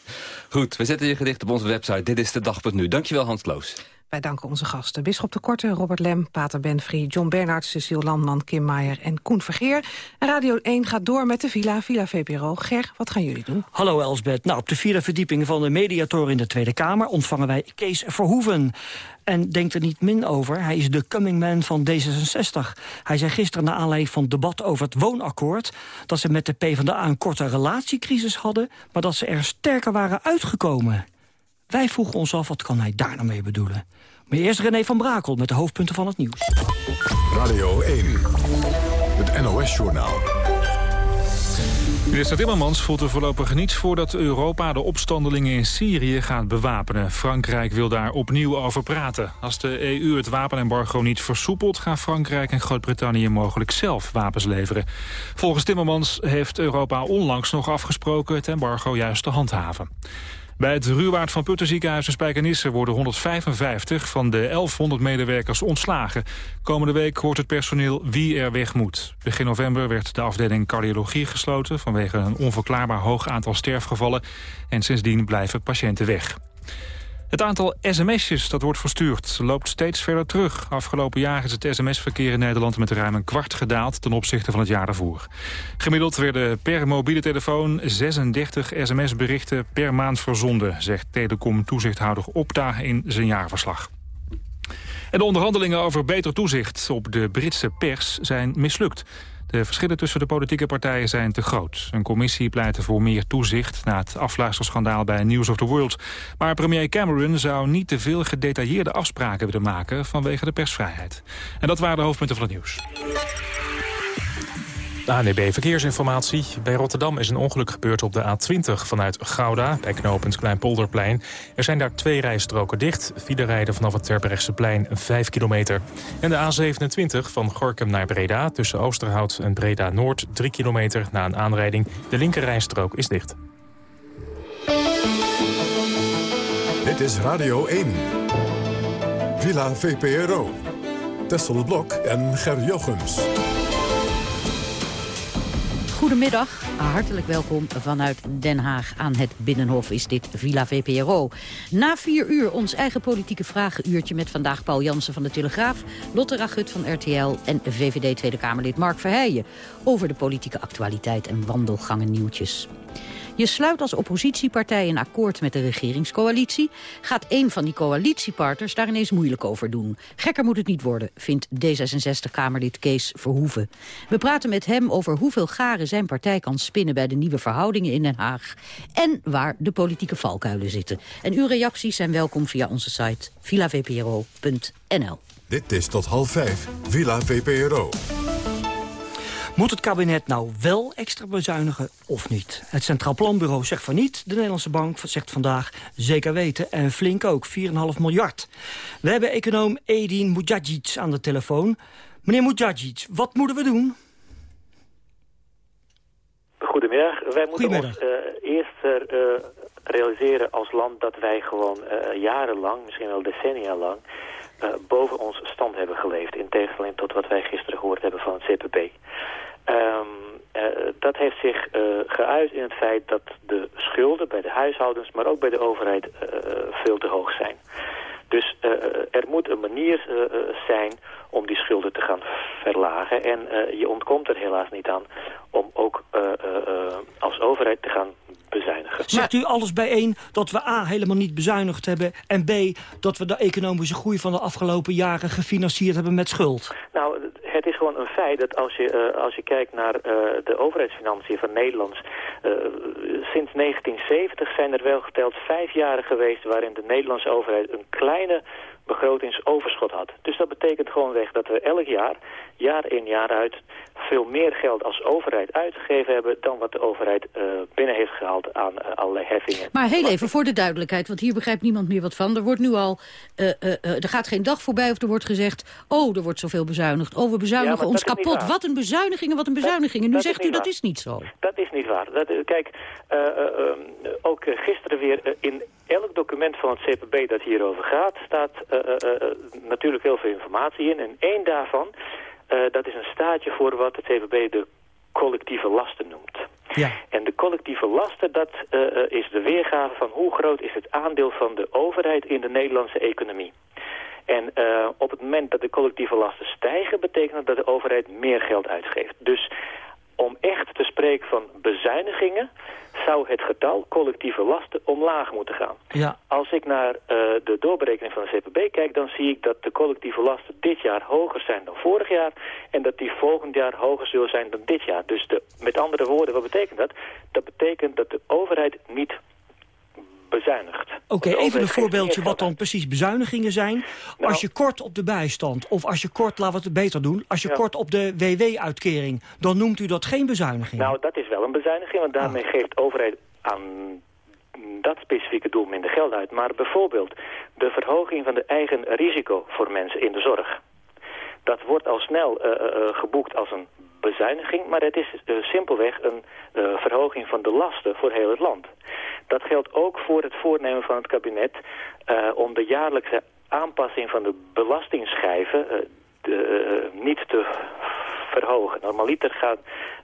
Goed, we zetten je gedicht op onze website. Dit is de dag.nu. Dankjewel, Hans Loos. Wij danken onze gasten. Bisschop de Korte, Robert Lem, Pater Benfree, John Bernhard, Cecile Landman, Kim Maier en Koen Vergeer. Radio 1 gaat door met de Villa, Villa VPRO. Ger, wat gaan jullie doen? Hallo Elsbeth. Nou, op de vierde verdieping van de mediator in de Tweede Kamer ontvangen wij Kees Verhoeven. En denkt er niet min over, hij is de coming man van D66. Hij zei gisteren naar aanleiding van het debat over het woonakkoord... dat ze met de PvdA een korte relatiecrisis hadden... maar dat ze er sterker waren uitgekomen. Wij vroegen ons af, wat kan hij daar nou mee bedoelen? Maar eerst René van Brakel met de hoofdpunten van het nieuws. Radio 1, het NOS-journaal. Minister Timmermans voelt er voorlopig niets voor dat Europa de opstandelingen in Syrië gaat bewapenen. Frankrijk wil daar opnieuw over praten. Als de EU het wapenembargo niet versoepelt, gaan Frankrijk en Groot-Brittannië mogelijk zelf wapens leveren. Volgens Timmermans heeft Europa onlangs nog afgesproken het embargo juist te handhaven. Bij het Ruwaard van Putten ziekenhuis in Spijkenisse worden 155 van de 1100 medewerkers ontslagen. Komende week hoort het personeel wie er weg moet. Begin november werd de afdeling cardiologie gesloten vanwege een onverklaarbaar hoog aantal sterfgevallen. En sindsdien blijven patiënten weg. Het aantal sms'jes dat wordt verstuurd loopt steeds verder terug. Afgelopen jaar is het sms-verkeer in Nederland met ruim een kwart gedaald ten opzichte van het jaar daarvoor. Gemiddeld werden per mobiele telefoon 36 sms-berichten per maand verzonden, zegt telecom-toezichthouder Opta in zijn jaarverslag. En de onderhandelingen over beter toezicht op de Britse pers zijn mislukt. De verschillen tussen de politieke partijen zijn te groot. Een commissie pleitte voor meer toezicht na het afluisterschandaal bij News of the World. Maar premier Cameron zou niet te veel gedetailleerde afspraken willen maken vanwege de persvrijheid. En dat waren de hoofdpunten van het nieuws. ANB Verkeersinformatie. Bij Rotterdam is een ongeluk gebeurd op de A20 vanuit Gouda... bij knooppunt Kleinpolderplein. Er zijn daar twee rijstroken dicht. Vier rijden vanaf het plein 5 kilometer. En de A27 van Gorkum naar Breda... tussen Oosterhout en Breda-Noord 3 kilometer na een aanrijding. De linkerrijstrook is dicht. Dit is Radio 1. Villa VPRO. Tessel Blok en Ger Jochems. Goedemiddag, hartelijk welkom vanuit Den Haag. Aan het Binnenhof is dit Villa VPRO. Na vier uur ons eigen politieke vragenuurtje met vandaag Paul Jansen van de Telegraaf... Lotte Ragut van RTL en VVD Tweede Kamerlid Mark Verheijen... over de politieke actualiteit en wandelgangen nieuwtjes. Je sluit als oppositiepartij een akkoord met de regeringscoalitie. Gaat een van die coalitiepartners daar ineens moeilijk over doen. Gekker moet het niet worden, vindt D66-Kamerlid Kees Verhoeven. We praten met hem over hoeveel garen zijn partij kan spinnen... bij de nieuwe verhoudingen in Den Haag. En waar de politieke valkuilen zitten. En uw reacties zijn welkom via onze site villavpro.nl. Dit is tot half vijf, Villa VPRO. Moet het kabinet nou wel extra bezuinigen of niet? Het Centraal Planbureau zegt van niet. De Nederlandse Bank zegt vandaag zeker weten. En flink ook, 4,5 miljard. We hebben econoom Edin Mujagic aan de telefoon. Meneer Mujagic, wat moeten we doen? Goedemiddag. Wij moeten ons uh, eerst uh, realiseren als land dat wij gewoon uh, jarenlang, misschien wel decennia lang... boven ons stand hebben geleefd. In tegenstelling tot wat wij gisteren gehoord hebben van het CPB. Um, uh, dat heeft zich uh, geuit in het feit dat de schulden bij de huishoudens, maar ook bij de overheid, veel te hoog zijn. Dus er moet een manier zijn om die schulden te gaan verlagen. En je ontkomt er helaas niet aan om ook als overheid te gaan bezuinigen. Zegt u alles bijeen dat we A, helemaal niet bezuinigd hebben... en B, dat we de economische groei van de afgelopen jaren gefinancierd hebben met schuld? Nou, het is gewoon een feit dat als je, uh, als je kijkt naar uh, de overheidsfinanciën van Nederlands... Uh, sinds 1970 zijn er wel geteld vijf jaren geweest... waarin de Nederlandse overheid een kleine begrotingsoverschot had. Dus dat betekent gewoon weg dat we elk jaar, jaar in jaar uit veel meer geld als overheid uitgegeven hebben... dan wat de overheid uh, binnen heeft gehaald aan uh, allerlei heffingen. Maar heel even voor de duidelijkheid, want hier begrijpt niemand meer wat van. Er wordt nu al, uh, er gaat geen dag voorbij of er wordt gezegd... oh, er wordt zoveel bezuinigd, oh, we bezuinigen ja, ons kapot. Wat een bezuinigingen, wat een bezuinigingen. Nu zegt u dat is niet zo. Dat is niet waar. Dat, kijk, ehm, ook gisteren weer in elk document van het CPB dat hierover gaat... staat natuurlijk heel veel informatie in. En één daarvan dat is een staatje voor wat het CVB de collectieve lasten noemt. Ja. En de collectieve lasten, dat uh, is de weergave van hoe groot is het aandeel van de overheid in de Nederlandse economie. En uh, op het moment dat de collectieve lasten stijgen... betekent dat dat de overheid meer geld uitgeeft. Dus om echt te spreken van bezuinigingen... zou het getal collectieve lasten omlaag moeten gaan. Ja. Als ik naar uh, de doorberekening van de CPB kijk... dan zie ik dat de collectieve lasten dit jaar hoger zijn dan vorig jaar... en dat die volgend jaar hoger zullen zijn dan dit jaar. Dus de, met andere woorden, wat betekent dat? Dat betekent dat de overheid niet Oké, okay, even een voorbeeldje wat dan precies bezuinigingen zijn. Nou, als je kort op de bijstand, of als je kort, laten we het beter doen... als je ja. kort op de WW-uitkering, dan noemt u dat geen bezuiniging? Nou, dat is wel een bezuiniging, want daarmee ah. geeft de overheid aan dat specifieke doel minder geld uit. Maar bijvoorbeeld de verhoging van de eigen risico voor mensen in de zorg. Dat wordt al snel uh, uh, geboekt als een bezuiniging, maar het is uh, simpelweg een uh, verhoging van de lasten voor heel het land. Dat geldt ook voor het voornemen van het kabinet uh, om de jaarlijkse aanpassing van de belastingschijven de, niet te verhogen. Normaliter gaan,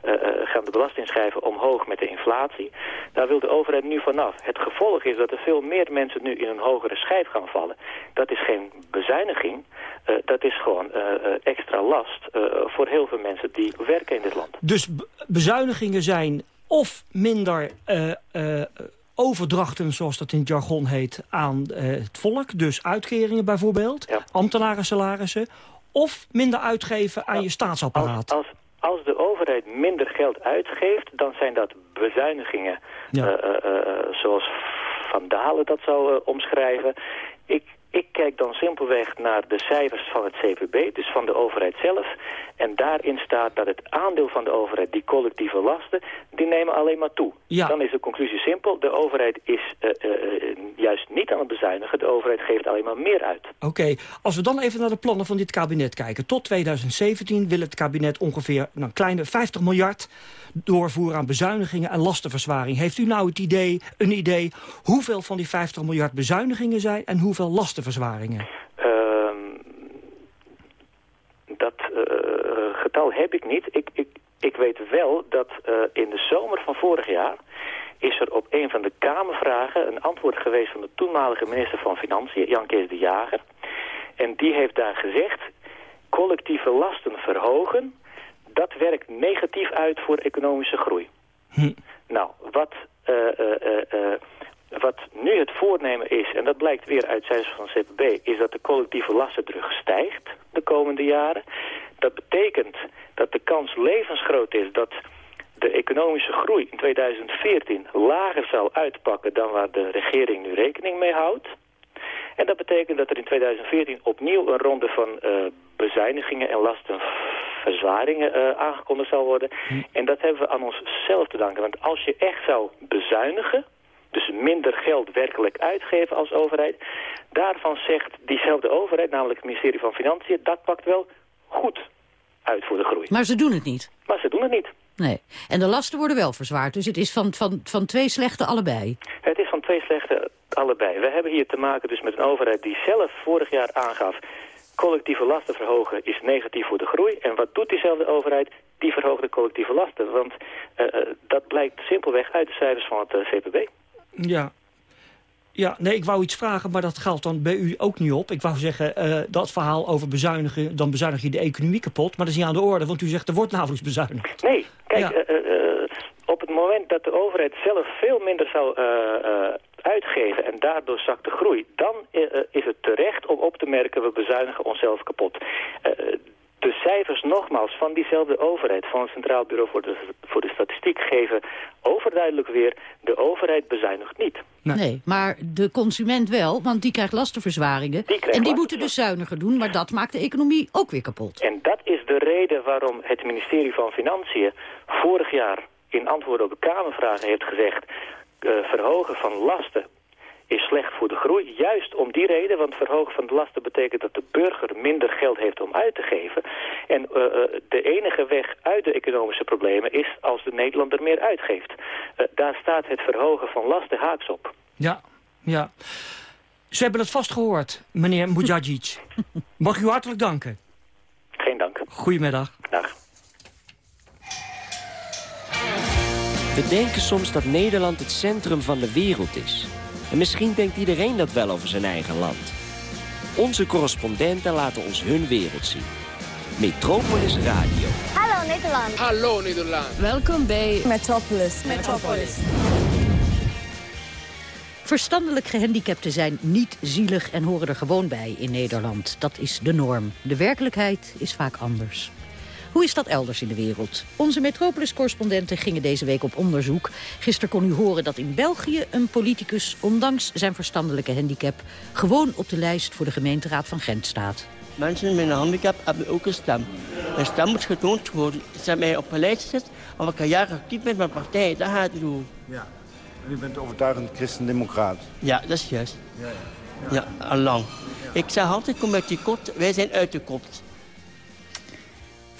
uh, gaan de belastingschijven omhoog met de inflatie. Daar wil de overheid nu vanaf. Het gevolg is dat er veel meer mensen nu in een hogere schijf gaan vallen. Dat is geen bezuiniging. Uh, dat is gewoon uh, extra last voor heel veel mensen die werken in dit land. Dus bezuinigingen zijn of minder overdrachten, zoals dat in het jargon heet, aan het volk. Dus uitkeringen bijvoorbeeld, ja. ambtenaren salarissen of minder uitgeven aan je staatsapparaat? Als, als, de overheid minder geld uitgeeft, dan zijn dat bezuinigingen. Ja. Uh, uh, zoals Van Dalen dat zou omschrijven. Ik, ik kijk dan simpelweg naar de cijfers van het CPB, dus van de overheid zelf. En daarin staat dat het aandeel van de overheid, die collectieve lasten, die nemen alleen maar toe. Ja. Dan is de conclusie simpel. De overheid is uh, uh, juist niet aan het bezuinigen. De overheid geeft alleen maar meer uit. Oké, okay. als we dan even naar de plannen van dit kabinet kijken. Tot 2017 wil het kabinet ongeveer een nou, kleine 50 miljard doorvoeren aan bezuinigingen en lastenverzwaring. Heeft u nou het idee, een idee hoeveel van die 50 miljard bezuinigingen zijn en hoeveel lastenverzwaringen? Uh, dat uh, getal heb ik niet. Ik, ik, ik weet wel dat uh, in de zomer van vorig jaar is er op een van de Kamervragen een antwoord geweest van de toenmalige minister van Financiën, Jan Kees de Jager. En die heeft daar gezegd, collectieve lasten verhogen, dat werkt negatief uit voor economische groei. Hm. Nou, wat, uh, uh, wat nu het voornemen is, en dat blijkt weer uit cijfers van CPB, is dat de collectieve lastendruk stijgt de komende jaren. Dat betekent dat de kans levensgroot is dat de economische groei in 2014 lager zal uitpakken dan waar de regering nu rekening mee houdt. En dat betekent dat er in 2014 opnieuw een ronde van uh, bezuinigingen en lastenverzwaringen uh, aangekondigd zal worden. Hm. En dat hebben we aan onszelf te danken. Want als je echt zou bezuinigen, dus minder geld werkelijk uitgeven als overheid, daarvan zegt diezelfde overheid, namelijk het ministerie van Financiën, dat pakt wel goed uit voor de groei. Maar ze doen het niet? Maar ze doen het niet. Nee. En de lasten worden wel verzwaard. Dus het is van, van, van twee slechte allebei. Het is van twee slechte allebei. We hebben hier te maken dus met een overheid die zelf vorig jaar aangaf... collectieve lasten verhogen is negatief voor de groei. En wat doet diezelfde overheid? Die verhoogt de collectieve lasten. Want uh, uh, dat blijkt simpelweg uit de cijfers van het uh, CPB. Ja, ja, nee, ik wou iets vragen, maar dat geldt dan bij u ook niet op. Ik wou zeggen, uh, dat verhaal over bezuinigen, dan bezuinig je de economie kapot. Maar dat is niet aan de orde, want u zegt er wordt nauwelijks bezuinigd. Nee, kijk, ja. uh, uh, op het moment dat de overheid zelf veel minder zou uitgeven en daardoor zakt de groei, dan is het terecht om op te merken, we bezuinigen onszelf kapot de cijfers nogmaals van diezelfde overheid, van het Centraal Bureau voor de, voor de Statistiek, geven overduidelijk weer, de overheid bezuinigt niet. Nee. nee maar de consument wel, want die krijgt lastenverzwaringen. Die en die moeten dus zuiniger doen, maar dat maakt de economie ook weer kapot. En dat is de reden waarom het ministerie van Financiën vorig jaar in antwoord op de Kamervragen heeft gezegd... Uh, verhogen van lasten is slecht voor de groei. Juist om die reden, want verhogen van de lasten betekent dat de burger minder geld heeft om uit te geven. En uh, de enige weg uit de economische problemen is als de Nederlander meer uitgeeft. Uh, daar staat het verhogen van lasten haaks op. Ja, ja. Ze hebben het vast gehoord, meneer Mujagic. Mag u hartelijk danken. Geen dank. Goedemiddag. Dag. We denken soms dat Nederland het centrum van de wereld is. En misschien denkt iedereen dat wel over zijn eigen land. Onze correspondenten laten ons hun wereld zien. Metropolis Radio. Hallo Nederland. Hallo Nederland. Welkom bij Metropolis. Metropolis. Verstandelijk gehandicapten zijn niet zielig en horen er gewoon bij in Nederland. Dat is de norm. De werkelijkheid is vaak anders. Hoe is dat elders in de wereld? Onze Metropolis-correspondenten gingen deze week op onderzoek. Gisteren kon u horen dat in België een politicus... ondanks zijn verstandelijke handicap... gewoon op de lijst voor de gemeenteraad van Gent staat. Mensen met een handicap hebben ook een stem. Een stem moet getoond worden. Ze hebben mij op een lijst gezet... of ik een jaar actief met mijn partij. Daar gaat het over. Ja. U bent overtuigend christendemocraat. Ja, dat is juist. Ja, ja. ja al lang. Ik zeg altijd, kom uit die kot, wij zijn uit de kot.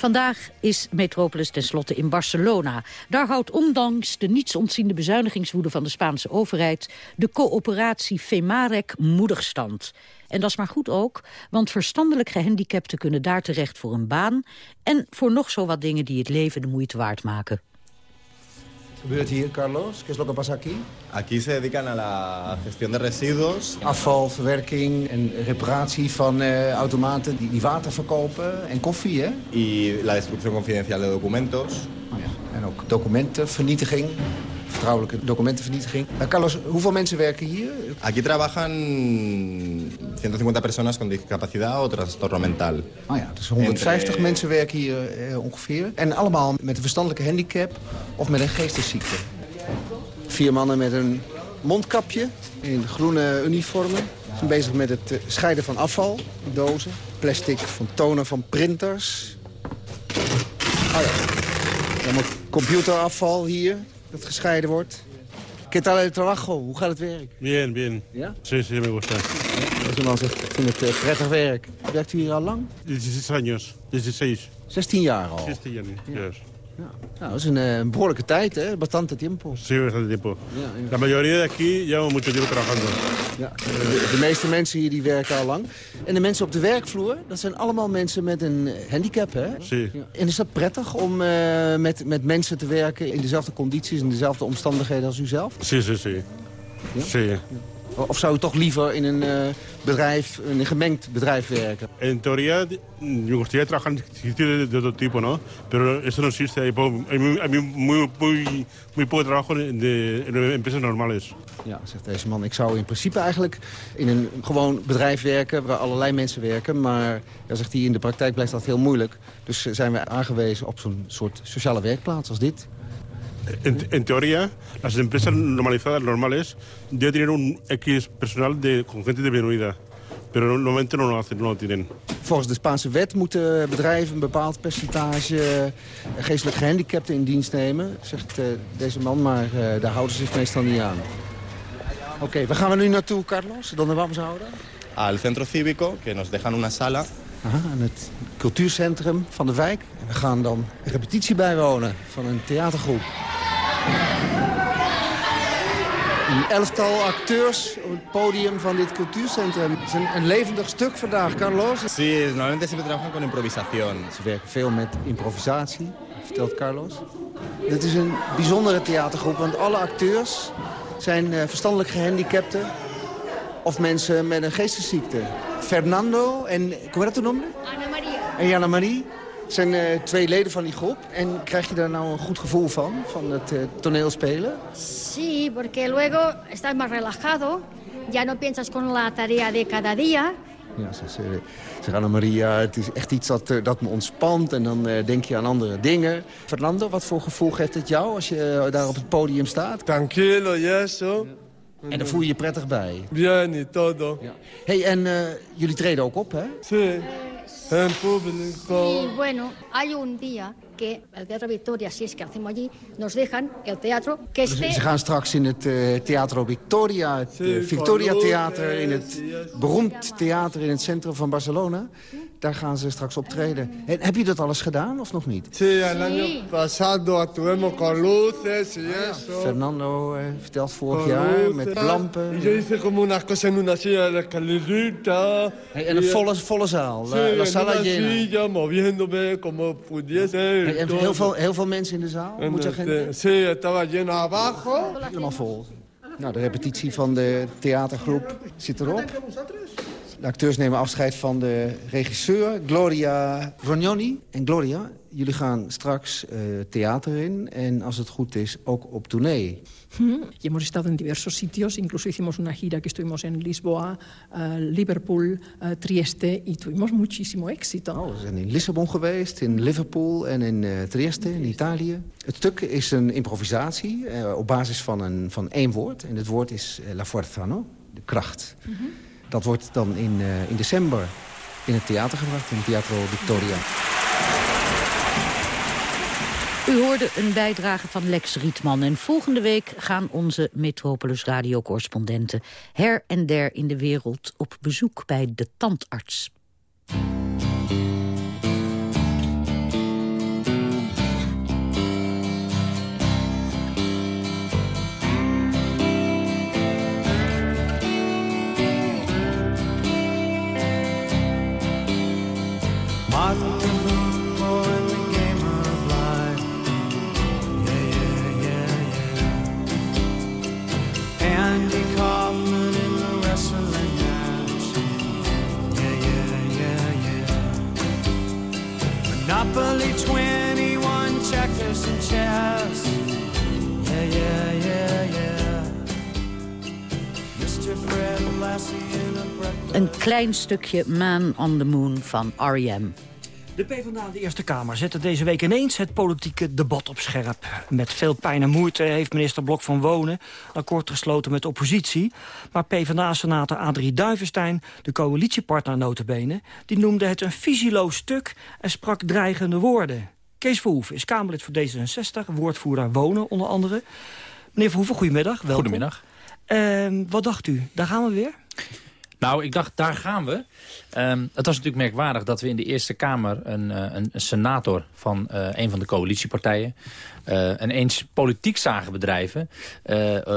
Vandaag is Metropolis tenslotte in Barcelona. Daar houdt ondanks de niets ontziende bezuinigingswoede van de Spaanse overheid... de coöperatie FEMAREC moedig stand. En dat is maar goed ook, want verstandelijk gehandicapten kunnen daar terecht voor een baan... en voor nog zo wat dingen die het leven de moeite waard maken. Gebeurt hier, Carlos? ¿Qué es lo que pasa aquí? Aquí se dedican a la gestión de residuos. Afvalverwerking en reparatie van uh, automaten die, die water verkopen en koffie, hè? Y la destrucción confidencial de documentos. Oh ja. En ook documentenvernietiging. Vertrouwelijke documentenvernietiging. Uh, Carlos, hoeveel mensen werken hier? Aquí trabajan 150 personas con discapacidad o trastorno mental. Oh ja, dus 150 Entre... mensen werken hier uh, ongeveer. En allemaal met een verstandelijke handicap of met een geestesziekte. Vier mannen met een mondkapje in groene uniformen. Ze zijn bezig met het scheiden van afval, dozen, plastic van tonen van printers. Oh ja, dan computerafval hier dat gescheiden wordt. ¿Qué tal el trabajo? Hoe gaat het werk? Bien, bien. Ja? Sí, sí, me gusta. Als een man zegt, ik vind het uh, prettig werk. Werkt u hier al lang? 16 años, 16. 16 jaar al? 16 jaar, ja. Ja. Nou, dat is een, uh, een behoorlijke tijd, hè? Bastante tiempo. Sí, bastante tiempo. Ja, ja. La mayoría de aquí llevan mucho tiempo trabajando. Ja, de, de, meeste mensen hier die werken al lang. En de mensen op de werkvloer, dat zijn allemaal mensen met een handicap, hè? Sí. Ja. En is dat prettig om uh, met, met mensen te werken in dezelfde condities... en dezelfde omstandigheden als u zelf? Sí, sí, sí. Ja? Sí. Of zou u toch liever in een uh, bedrijf, in een gemengd bedrijf werken? En teoría, me gustaría trabajar en de, todo tipo, ¿no? Pero eso no existe. Hay, hay, muy, hay muy, muy, muy poco trabajo en, de, en empresas normales. Ja, zegt deze man. Ik zou in principe eigenlijk in een gewoon bedrijf werken... waar allerlei mensen werken. Maar, ja, zegt hij, in de praktijk blijft dat heel moeilijk. Dus zijn we aangewezen op zo'n soort sociale werkplaats als dit. En, en, teoría, las empresas normalizadas, normales, deben tener un X personal de, con gente disminuida. Pero normalmente no lo hacen, no lo tienen. Volgens de Spaanse wet moeten bedrijven een bepaald percentage geestelijk gehandicapten in dienst nemen, zegt uh, deze man, maar uh, daar houden ze zich meestal niet aan. Oké, okay, waar gaan we nu naartoe, Carlos? ¿Dónde vamos ahora? Al centro cívico, que nos dejan una sala. Aan het cultuurcentrum van de wijk. En we gaan dan een repetitie bijwonen van een theatergroep. Een elftal acteurs op het podium van dit cultuurcentrum. Het is een, een levendig stuk vandaag, Carlos. Sí, normalmente siempre trabajan con improvisación. Ze werken veel met improvisatie, vertelt Carlos. Dit is een bijzondere theatergroep, want alle acteurs zijn uh, verstandelijk gehandicapten of mensen met een geestesziekte. Fernando en, hoe dat te noemen? Ana Maria. En Jana Marie zijn uh, twee leden van die groep. En krijg je daar nou een goed gevoel van, van het uh, toneelspelen? Sí, porque luego estás más relajado. Ya no piensas con la tarea de cada día. Ja, ze, ze, ze Anna Maria, het is echt iets dat, uh, dat me ontspant en dan uh, denk je aan andere dingen. Fernando, wat voor gevoel geeft het jou als je daar op het podium staat? Tranquilo y eso. En daar voel je je prettig bij? Bien y todo. Ja. hey, en jullie treden ook op, hè? Sí. En público. Y bueno, hay un día que el Teatro Victoria, si es que hacemos allí, nos dejan el teatro que esté... Dus ze gaan straks in het uh, Teatro Victoria, het uh, Victoria Theater, in het beroemd theater in het centrum van Barcelona. Daar gaan ze straks optreden. En heb je dat alles gedaan of nog niet? Sí, el año pasado actuemos con luces y eso. Fernando uh, vertelt vorig con jaar luces, met lampen. Y yo hice como unas cosas en una silla de escalerita. En een volle, volle zaal, sí, la, la sala en una llena. silla, moviéndome como pudiese. En heel veel, heel veel mensen in de zaal? En Mucha gente? Sí, estaba lleno abajo. Helemaal vol. Nou, de repetitie van de theatergroep zit erop. De acteurs nemen afscheid van de regisseur Gloria Rognoni. En Gloria, jullie gaan straks uh, theater in en als het goed is ook op tournee. Y hemos estado en diversos sitios, incluso hicimos una gira que estuvimos en Lisboa, uh, Liverpool, uh, Trieste y tuvimos muchísimo éxito. Oh, we zijn in Lissabon geweest, in Liverpool en in uh, Trieste, in Italië. Het stuk is een improvisatie op basis van, een, van één woord. En het woord is la forza, no? de kracht. Mm -hmm. Dat wordt dan in, in december in het theater gebracht, in Teatro Victoria. U hoorde een bijdrage van Lex Rietman. En volgende week gaan onze Metropolis radiocorrespondenten... her en der in de wereld op bezoek bij de tandarts. Een klein stukje Man on the Moon van R.E.M. De PvdA in de Eerste Kamer zette deze week ineens het politieke debat op scherp. Met veel pijn en moeite heeft minister Blok van Wonen akkoord gesloten met de oppositie. Maar PvdA-senator Adrie Duivenstein, de coalitiepartner notabene... die noemde het een visieloos stuk en sprak dreigende woorden. Kees Verhoeven is Kamerlid voor D66, woordvoerder Wonen onder andere. Meneer Verhoeven, goedemiddag. Welkom. Goedemiddag. Uh, wat dacht u? Daar gaan we weer? Nou, ik dacht, daar gaan we. Um, het was natuurlijk merkwaardig dat we in de Eerste Kamer een, uh, een, senator van uh, een van de coalitiepartijen uh, ineens politiek zagen bedrijven.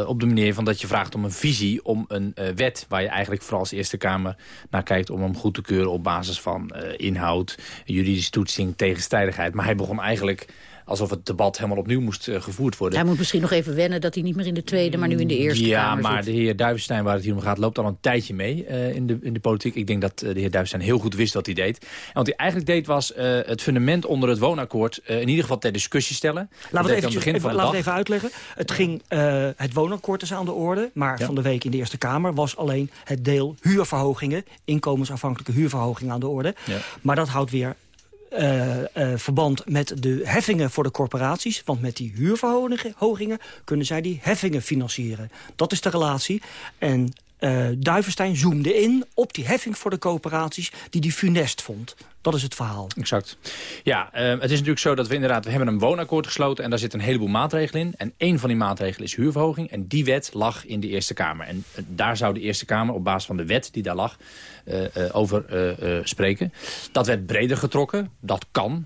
op de manier van dat je vraagt om een visie, om een wet waar je eigenlijk vooral als Eerste Kamer naar kijkt om hem goed te keuren op basis van inhoud, juridische toetsing, tegenstrijdigheid. Maar hij begon eigenlijk alsof het debat helemaal opnieuw moest uh, gevoerd worden. Hij moet misschien nog even wennen dat hij niet meer in de Tweede, maar nu in de Eerste ja, Kamer Ja, maar de heer Duivenstein, waar het hier om gaat, loopt al een tijdje mee uh, in, de, in de politiek. Ik denk dat uh, de heer Duivenstein heel goed wist wat hij deed. En wat hij eigenlijk deed was het fundament onder het woonakkoord in ieder geval ter discussie stellen. Laten we het even, even, laat het even uitleggen. Het, ging, het woonakkoord is aan de orde, maar ja. van de week in de Eerste Kamer was alleen het deel huurverhogingen, inkomensafhankelijke huurverhogingen aan de orde. Ja. Maar dat houdt weer uh, uh, verband met de heffingen voor de corporaties. Want met die huurverhogingen kunnen zij die heffingen financieren. Dat is de relatie. En uh, Duivenstein zoomde in op die heffing voor de coöperaties... die die funest vond. Dat is het verhaal. Exact. Ja, uh, het is natuurlijk zo dat we inderdaad... we hebben een woonakkoord gesloten en daar zit een heleboel maatregelen in. En één van die maatregelen is huurverhoging. En die wet lag in de Eerste Kamer. En uh, daar zou de Eerste Kamer op basis van de wet die daar lag... Uh, over spreken. Dat werd breder getrokken. Dat kan.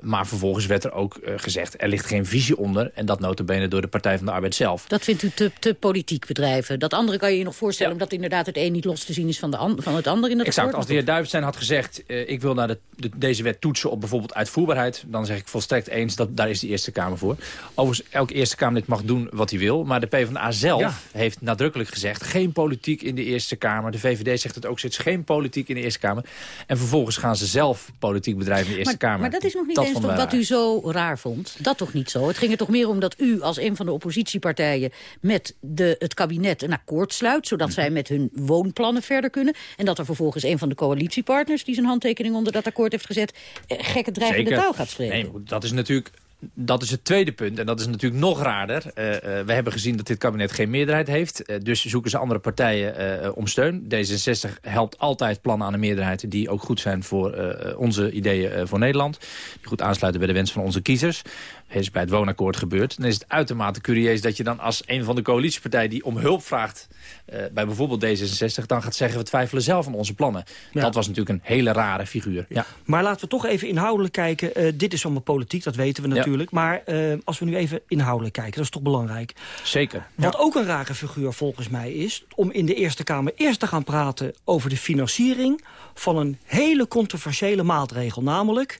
maar vervolgens werd er ook gezegd... er ligt geen visie onder. En dat notabene door de Partij van de Arbeid zelf. Dat vindt u te, te politiek bedrijven. Dat andere kan je je nog voorstellen... Ja. omdat inderdaad het een niet los te zien is van, de an van het ander in het Exact. Als de heer Duivenstein had gezegd... ik wil naar de de, deze wet toetsen op bijvoorbeeld uitvoerbaarheid... dan zeg ik volstrekt eens, dat daar is de Eerste Kamer voor. Overigens, elke Eerste Kamerlid mag doen wat hij wil... maar de PvdA zelf ja. heeft nadrukkelijk gezegd... geen politiek in de Eerste Kamer. De VVD zegt het ook steeds, geen politiek in de Eerste Kamer. En vervolgens gaan ze zelf politiek bedrijven in de Eerste maar, Kamer. Maar dat is nog niet dat eens toch wat u zo raar vond? Dat toch niet zo? Het ging er toch meer om dat u als een van de oppositiepartijen... met de, het kabinet een akkoord sluit... zodat zij met hun woonplannen verder kunnen... en dat er vervolgens een van de coalitiepartners... die zijn handtekening onder dat akkoord heeft gezet... gekke dreigende taal gaat spreken. Nee, dat is natuurlijk dat is het tweede punt. En dat is natuurlijk nog raarder. Uh, uh, we hebben gezien dat dit kabinet geen meerderheid heeft. Uh, dus zoeken ze andere partijen om steun. D66 helpt altijd plannen aan de meerderheid... die ook goed zijn voor onze ideeën voor Nederland. Die goed aansluiten bij de wens van onze kiezers is bij het woonakkoord gebeurd. Dan is het uitermate curieus dat je dan als een van de coalitiepartijen... die om hulp vraagt bij bijvoorbeeld D66... dan gaat zeggen we twijfelen zelf aan onze plannen. Ja. Dat was natuurlijk een hele rare figuur. Ja. Maar laten we toch even inhoudelijk kijken. Dit is allemaal politiek, dat weten we natuurlijk. Ja. Maar uh, als we nu even inhoudelijk kijken, dat is toch belangrijk. Zeker. Wat ook een rare figuur volgens mij is... om in de Eerste Kamer eerst te gaan praten over de financiering... van een hele controversiële maatregel. Namelijk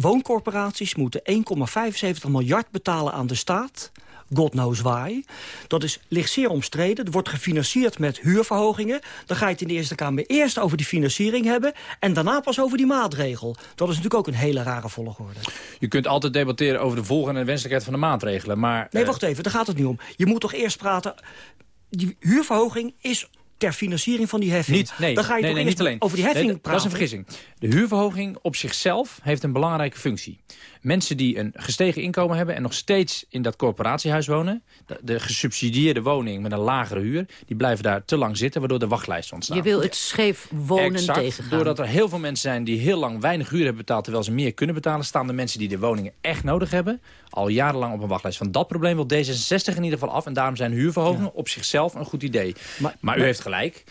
wooncorporaties moeten 1,75 miljard betalen aan de staat God knows why. Dat is, ligt zeer omstreden. Het wordt gefinancierd met huurverhogingen. Dan ga je het in de Eerste Kamer eerst over die financiering hebben... en daarna pas over die maatregel. Dat is natuurlijk ook een hele rare volgorde. Je kunt altijd debatteren over de volgende en wenselijkheid van de maatregelen. Maar, nee, wacht even, daar gaat het niet om. Je moet toch eerst praten... Die huurverhoging is ter financiering van die heffing. Niet, nee, Dan ga je nee, toch nee, niet alleen. over die heffing Nee, praten. Dat is een vergissing. De huurverhoging op zichzelf heeft een belangrijke functie. Mensen die een gestegen inkomen hebben en nog steeds in dat corporatiehuis wonen... de, de gesubsidieerde woning met een lagere huur... die blijven daar te lang zitten, waardoor de wachtlijsten ontstaan. Je wil het scheef wonen Exact. tegengaan. Doordat er heel veel mensen zijn die heel lang weinig huur hebben betaald... terwijl ze meer kunnen betalen... staan de mensen die de woningen echt nodig hebben... al jarenlang op een wachtlijst. Van dat probleem wil D66 in ieder geval af. En daarom zijn huurverhogingen op zichzelf een goed idee. Maar, u heeft gelijk.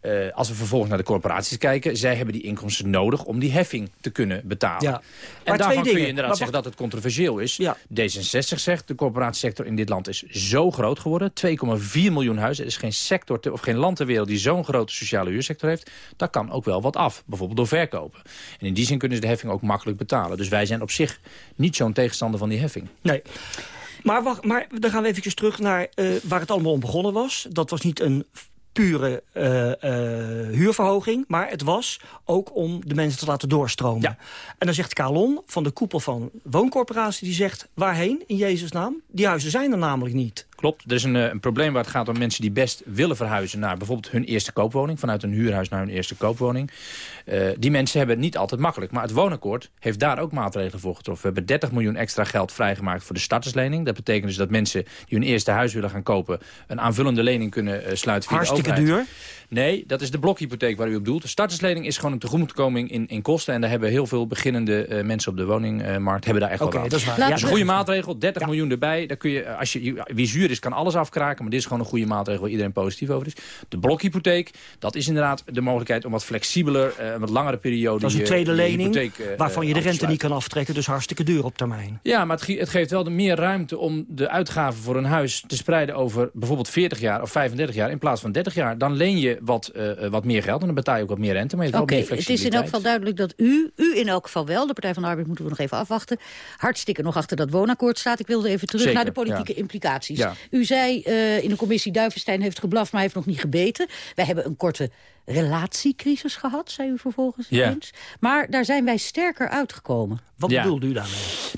Eh, als we vervolgens naar de corporaties kijken... zij hebben die inkomsten nodig om die heffing te kunnen betalen. Ja. En Maar daarvan kun dingen. je inderdaad Maar zeggen dat het controversieel is. D66 zegt, de corporatiesector in dit land is zo groot geworden. 2,4 miljoen huizen. Er is geen sector te- of geen land ter wereld die zo'n grote sociale huursector heeft. Daar kan ook wel wat af. Bijvoorbeeld door verkopen. En in die zin kunnen ze de heffing ook makkelijk betalen. Dus wij zijn op zich niet zo'n tegenstander van die heffing. Nee. Maar, wacht, maar dan gaan we eventjes terug naar eh, waar het allemaal om begonnen was. Dat was niet een pure eh, eh, huurverhoging, maar het was ook om de mensen te laten doorstromen. En dan zegt Kalon van de koepel van wooncorporatie, die zegt waarheen in Jezus naam? Die huizen zijn er namelijk niet. Klopt, er is een, eh, een probleem waar het gaat om mensen die best willen verhuizen... naar bijvoorbeeld hun eerste koopwoning, vanuit een huurhuis naar hun eerste koopwoning. Eh, die mensen hebben het niet altijd makkelijk. Maar het woonakkoord heeft daar ook maatregelen voor getroffen. We hebben 30 miljoen extra geld vrijgemaakt voor de starterslening. Dat betekent dus dat mensen die hun eerste huis willen gaan kopen... een aanvullende lening kunnen eh, sluiten via Hartstikke de duur. Nee, dat is de blokhypotheek waar u op doelt. De starterslening is gewoon een tegemoetkoming in, in kosten. En daar hebben heel veel beginnende mensen op de woningmarkt hebben daar echt wel aan. dat is waar. Dat Ja, is een goede maatregel, 30 miljoen erbij. Daar kun je, als je, wie zuur is, kan alles afkraken. Maar dit is gewoon een goede maatregel waar iedereen positief over is. De blokhypotheek, dat is inderdaad de mogelijkheid om wat flexibeler, eh, een wat langere periode... Dat is een tweede je lening hypotheek, eh, waarvan je eh, de rente niet kan aftrekken. Dus hartstikke duur op termijn. Ja, maar het, ge- het geeft wel de meer ruimte om de uitgaven voor een huis te spreiden over bijvoorbeeld 40 jaar of 35 jaar in plaats van 30 jaar. Dan leen je wat, wat meer geld en dan betaal je ook wat meer rente, maar je hebt wel meer het is in elk geval duidelijk dat u, u in elk geval wel... de Partij van de Arbeid moeten we nog even afwachten... hartstikke nog achter dat woonakkoord staat. Ik wilde even terug Zeker, naar de politieke ja. implicaties. Ja. U zei eh, in de commissie Duivenstein heeft geblaft, maar hij heeft nog niet gebeten. Wij hebben een korte relatiecrisis gehad, zei u vervolgens Ja. eens. Maar daar zijn wij sterker uitgekomen. Wat Ja. bedoelt u daarmee?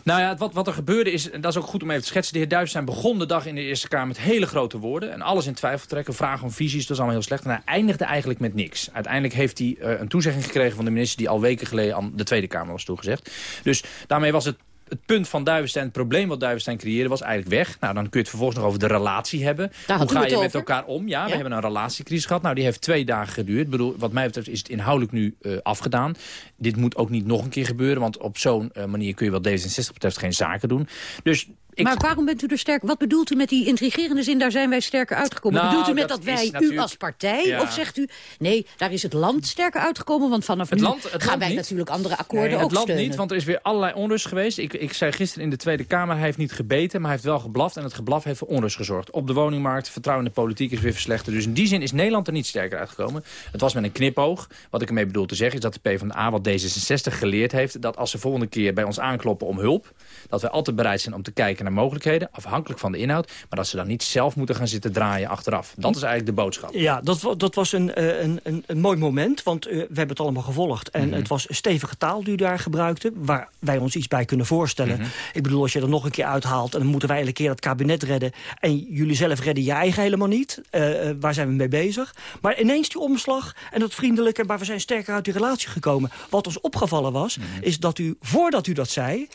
Nou ja, wat, wat er gebeurde is, en dat is ook goed om even te schetsen... de heer Duivestein begon de dag in de Eerste Kamer met hele grote woorden... en alles in twijfel trekken, vragen om visies, dat is allemaal heel slecht. En hij eindigde eigenlijk met niks. Uiteindelijk heeft hij eh, een toezegging gekregen van de minister... die al weken geleden aan de Tweede Kamer was toegezegd. Dus daarmee was het het punt van Duivenstein, het probleem wat Duivenstein creëerde, was eigenlijk weg. Nou, dan kun je het vervolgens nog over de relatie hebben. Daar Hoe ga je met elkaar om? Ja, we hebben een relatiecrisis gehad. Nou, die heeft twee dagen geduurd. Ik bedoel, wat mij betreft is het inhoudelijk nu eh, afgedaan. Dit moet ook niet nog een keer gebeuren, want op zo'n eh, manier kun je wat D66 betreft geen zaken doen. Dus ik Maar waarom bent u er sterk? Wat bedoelt u met die intrigerende zin, daar zijn wij sterker uitgekomen? Nou, bedoelt u met dat, dat wij, u als partij? Ja. Of zegt u, nee, daar is het land sterker uitgekomen? Want vanaf Het nu land- het gaan land wij niet. natuurlijk andere akkoorden Nee, ook het land steunen. niet, want er is weer allerlei onrust geweest. Ik, ik zei gisteren in de Tweede Kamer, hij heeft niet gebeten, maar hij heeft wel geblaft. En het geblaf heeft voor onrust gezorgd. Op de woningmarkt, vertrouwen in de politiek is weer verslechterd. Dus in die zin is Nederland er niet sterker uitgekomen. Het was met een knipoog. Wat ik ermee bedoel te zeggen is dat de PvdA, wat D66 geleerd heeft... dat als ze volgende keer bij ons aankloppen om hulp... dat wij altijd bereid zijn om te kijken naar mogelijkheden, afhankelijk van de inhoud... maar dat ze dan niet zelf moeten gaan zitten draaien achteraf. Dat is eigenlijk de boodschap. Ja, dat, dat was een, eh, een, een, een mooi moment, want eh, we hebben het allemaal gevolgd. En Mhm. het was stevige taal die u daar gebruikte, waar wij ons iets bij kunnen voorstellen. Mhm. Ik bedoel, als je er nog een keer uithaalt... en dan moeten wij elke keer het kabinet redden... en jullie zelf redden je eigen helemaal niet. Eh, eh, waar zijn we mee bezig? Maar ineens die omslag en dat vriendelijke... maar we zijn sterker uit die relatie gekomen. Wat ons opgevallen was, Mhm. is dat u, voordat u dat zei...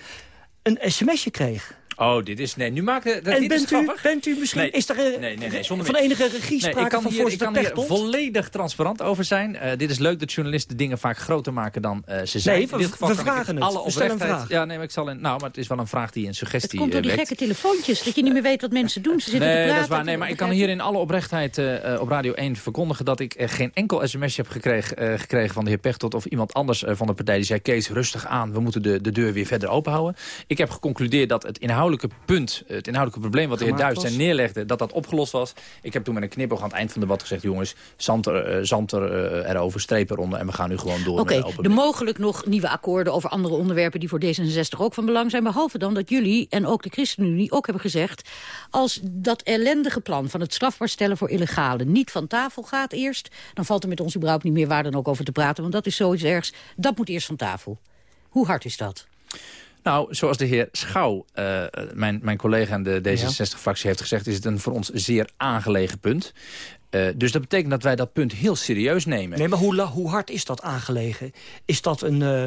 een sms'je kreeg. Oh, dit is... Nee, nu maken... Dat, en is bent u, bent u misschien... Nee, is er nee, nee, nee, zonder van enige regie Nee, sprake ik kan van hier, ik kan hier volledig transparant over zijn. Eh, dit is leuk dat journalisten dingen vaak groter maken dan eh, ze zijn. Nee, In we- dit geval we vragen het. Alle We stellen een oprechtheid- vraag. Ja, nee, maar ik zal een, nou, maar het is wel een vraag die een suggestie Het komt door eh, die wekt. gekke telefoontjes, dat je niet meer weet wat mensen doen. Ze zitten te Nee, praten. dat is waar. Nee, maar ik kan hier in alle oprechtheid op Radio 1 verkondigen... dat ik geen enkel sms'je heb gekregen, gekregen van de heer Pechtold... of iemand anders van de partij die zei... Kees, rustig aan, we moeten de, de deur weer verder openhouden. Ik heb geconcludeerd dat het inhoudelijk inhoudelijke punt, het inhoudelijke probleem... wat de heer Duits neerlegde, dat dat opgelost was. Ik heb toen met een knipoog aan het eind van het debat gezegd... jongens, zand, er, eh, zand er, eh, erover, streep eronder... en we gaan nu gewoon door Oké, de mogelijk nog nieuwe akkoorden over andere onderwerpen... die voor D66 ook van belang zijn. Behalve dan dat jullie en ook de ChristenUnie ook hebben gezegd... als dat ellendige plan van het strafbaar stellen voor illegalen... niet van tafel gaat eerst... dan valt er met ons überhaupt niet meer waar dan ook over te praten. Want dat is zoiets ergs. Dat moet eerst van tafel. Hoe hard is dat? Nou, zoals de heer Schouw, eh, mijn, mijn collega in de D66-fractie heeft gezegd... is het een voor ons zeer aangelegen punt. Eh, dus dat betekent dat wij dat punt heel serieus nemen. Nee, maar hoe, hoe hard is dat aangelegen? Is dat een, eh,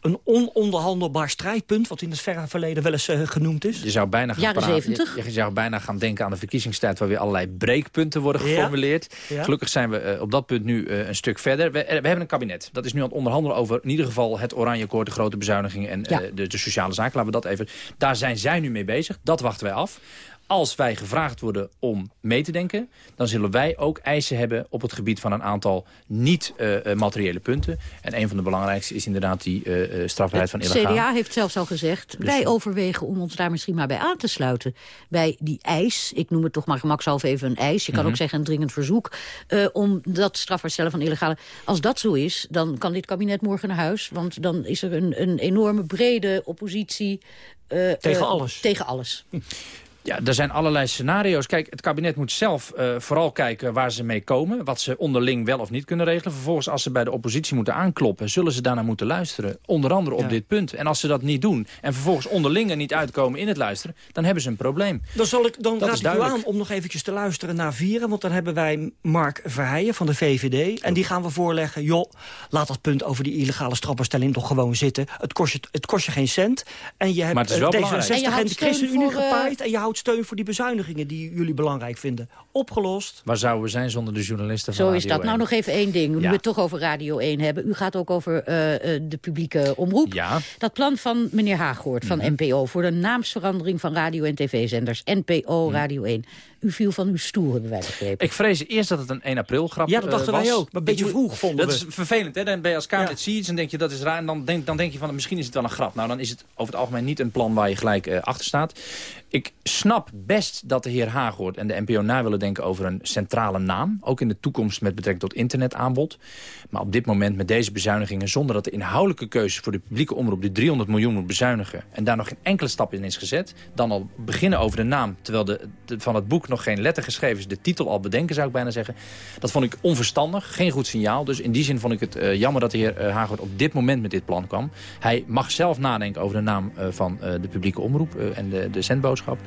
een ononderhandelbaar strijdpunt... wat in het verre verleden wel eens eh, genoemd is? Je zou bijna gaan Jaren praten- 70? Je, je zou bijna gaan denken aan de verkiezingstijd... waar weer allerlei breekpunten worden geformuleerd. Ja. Gelukkig zijn we op dat punt nu eh, een stuk verder. We, we hebben een kabinet. Dat is nu aan het onderhandelen over in ieder geval het Oranje Akkoord... de grote bezuinigingen en Ja. de, de sociale zaken. Laten we dat even... Daar zijn zij nu mee bezig. Dat wachten wij af. Als wij gevraagd worden om mee te denken... dan zullen wij ook eisen hebben op het gebied van een aantal niet-materiële punten. En een van de belangrijkste is inderdaad die eh, eh, strafbaarheid van Het illegaal. CDA heeft zelfs al gezegd... Dus- wij overwegen om ons daar misschien maar bij aan te sluiten. Bij die eis, ik noem het toch maar gemakshalve even een eis... je kan Mhm. ook zeggen een dringend verzoek... eh, om dat strafbaar stellen van illegale... als dat zo is, dan kan dit kabinet morgen naar huis... want dan is er een, een enorme brede oppositie... eh, Tegen eh, alles. Tegen alles. Ja, er zijn allerlei scenario's. Kijk, het kabinet moet zelf eh, vooral kijken waar ze mee komen. Wat ze onderling wel of niet kunnen regelen. Vervolgens, als ze bij de oppositie moeten aankloppen... zullen ze daarnaar moeten luisteren. Onder andere op Ja. dit punt. En als ze dat niet doen en vervolgens onderling er niet uitkomen in het luisteren... dan hebben ze een probleem. Dan, zal ik, dan Dat raad is ik u aan om nog eventjes te luisteren naar Vieren. Want dan hebben wij Mark Verheijen van de VVD. En die gaan we voorleggen. Joh, laat dat punt over die illegale strafbaarstelling toch gewoon zitten. Het kost je, het kost je geen cent. En je hebt Maar het is wel eh, belangrijk. D66 En je en, houdt de ChristenUnie voor, eh, gepaaid. En je houdt steun voor die bezuinigingen die jullie belangrijk vinden. Opgelost. Waar zouden we zijn zonder de journalisten van Zo is Radio dat. Nou, 1? nog even één ding. Nu Ja. we het toch over Radio 1 hebben. U gaat ook over eh, eh, de publieke omroep. Ja. Dat plan van meneer Haaghoort van Mhm. NPO... voor de naamsverandering van radio- en tv-zenders. NPO, Radio 1. U viel van uw stoel, hebben wij begrepen. Ik vrees eerst dat het een 1 april grap Ja, dat dachten eh, was. wij ook. Maar een beetje vroeg vonden Dat we. is vervelend, hè? Dan ben je als Kamerlid zie je iets en denk je dat is raar. En dan denk, dan denk je van misschien is het wel een grap. Nou, dan is het over het algemeen niet een plan waar je gelijk eh, achter staat. Ik snap best dat de heer Haaghoort en de NPO na willen denken over een centrale naam. Ook in de toekomst met betrekking tot internetaanbod. Maar op dit moment met deze bezuinigingen... zonder dat de inhoudelijke keuze voor de publieke omroep... die 300 miljoen moet bezuinigen... en daar nog geen enkele stap in is gezet... dan al beginnen over de naam... terwijl de, de- van het boek nog geen letter geschreven is... de titel al bedenken, zou ik bijna zeggen. Dat vond ik onverstandig, geen goed signaal. Dus in die zin vond ik het eh, jammer dat de heer uh, op dit moment met dit plan kwam. Hij mag zelf nadenken over de naam eh, van eh, de publieke omroep... eh, en de, de zendboodschap.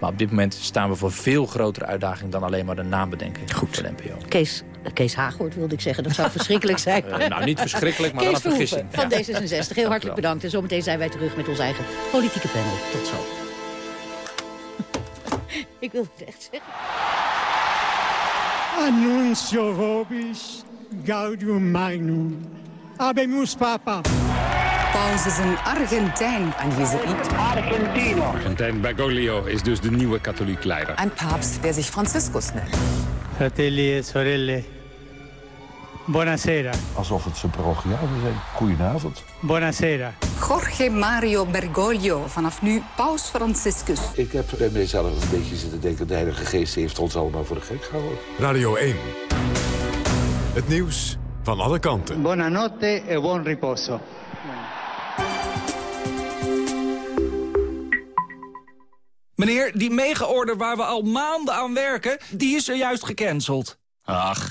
Maar op dit moment staan we voor veel grotere uitdaging... dan alleen maar de naam bedenken voor de NPO. Kees, Kees Haaghoort wilde ik zeggen. Dat zou verschrikkelijk zijn. Nou, niet verschrikkelijk, maar Kees wel een vergissing. Van Ja. D66. Heel hartelijk bedankt. En zometeen zijn wij terug met ons eigen politieke panel. Tot zo. ik wil het echt zeggen. Annuncio vobis gaudium magnum. Habemus papa. Paus is een Argentijn, een jezuïet. Argentino. Argentijn Bergoglio is dus de nieuwe katholiek leider. Een paus der zich Franciscus nennt. Fratelli e sorelle. Buonasera. Alsof het zijn parochiaal zou zijn. Goedenavond. Buonasera. Jorge Mario Bergoglio, vanaf nu paus Franciscus. Ik heb bij mezelf een beetje zitten denken... de Heilige Geest heeft ons allemaal voor de gek gehouden. Radio 1. Het nieuws van alle kanten. Buonanotte e buon riposo. Meneer, die mega-order waar we al maanden aan werken, die is zojuist gecanceld. Ach,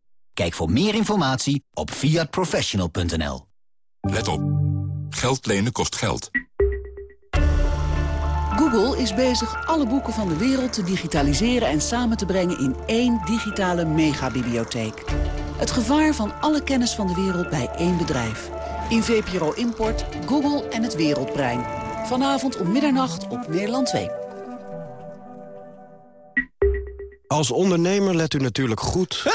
Kijk voor meer informatie op fiatprofessional.nl. Let op. Geld lenen kost geld. Google is bezig alle boeken van de wereld te digitaliseren en samen te brengen in één digitale megabibliotheek. Het gevaar van alle kennis van de wereld bij één bedrijf. In VPRO Import, Google en het Wereldbrein. Vanavond om middernacht op Nederland 2. Als ondernemer let u natuurlijk goed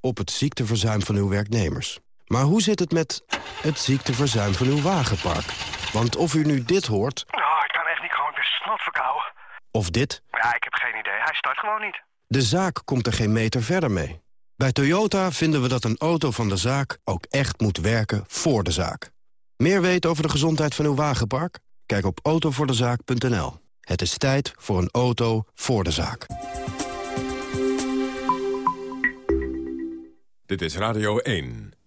op het ziekteverzuim van uw werknemers. Maar hoe zit het met het ziekteverzuim van uw wagenpark? Want of u nu dit hoort, Oh, ik kan echt niet gewoon weer snot verkouden. of dit... Ja, ik heb geen idee. Hij start gewoon niet. de zaak komt er geen meter verder mee. Bij Toyota vinden we dat een auto van de zaak ook echt moet werken voor de zaak. Meer weten over de gezondheid van uw wagenpark? Kijk op autovoordezaak.nl. Het is tijd voor een auto voor de zaak. Dit is Radio 1.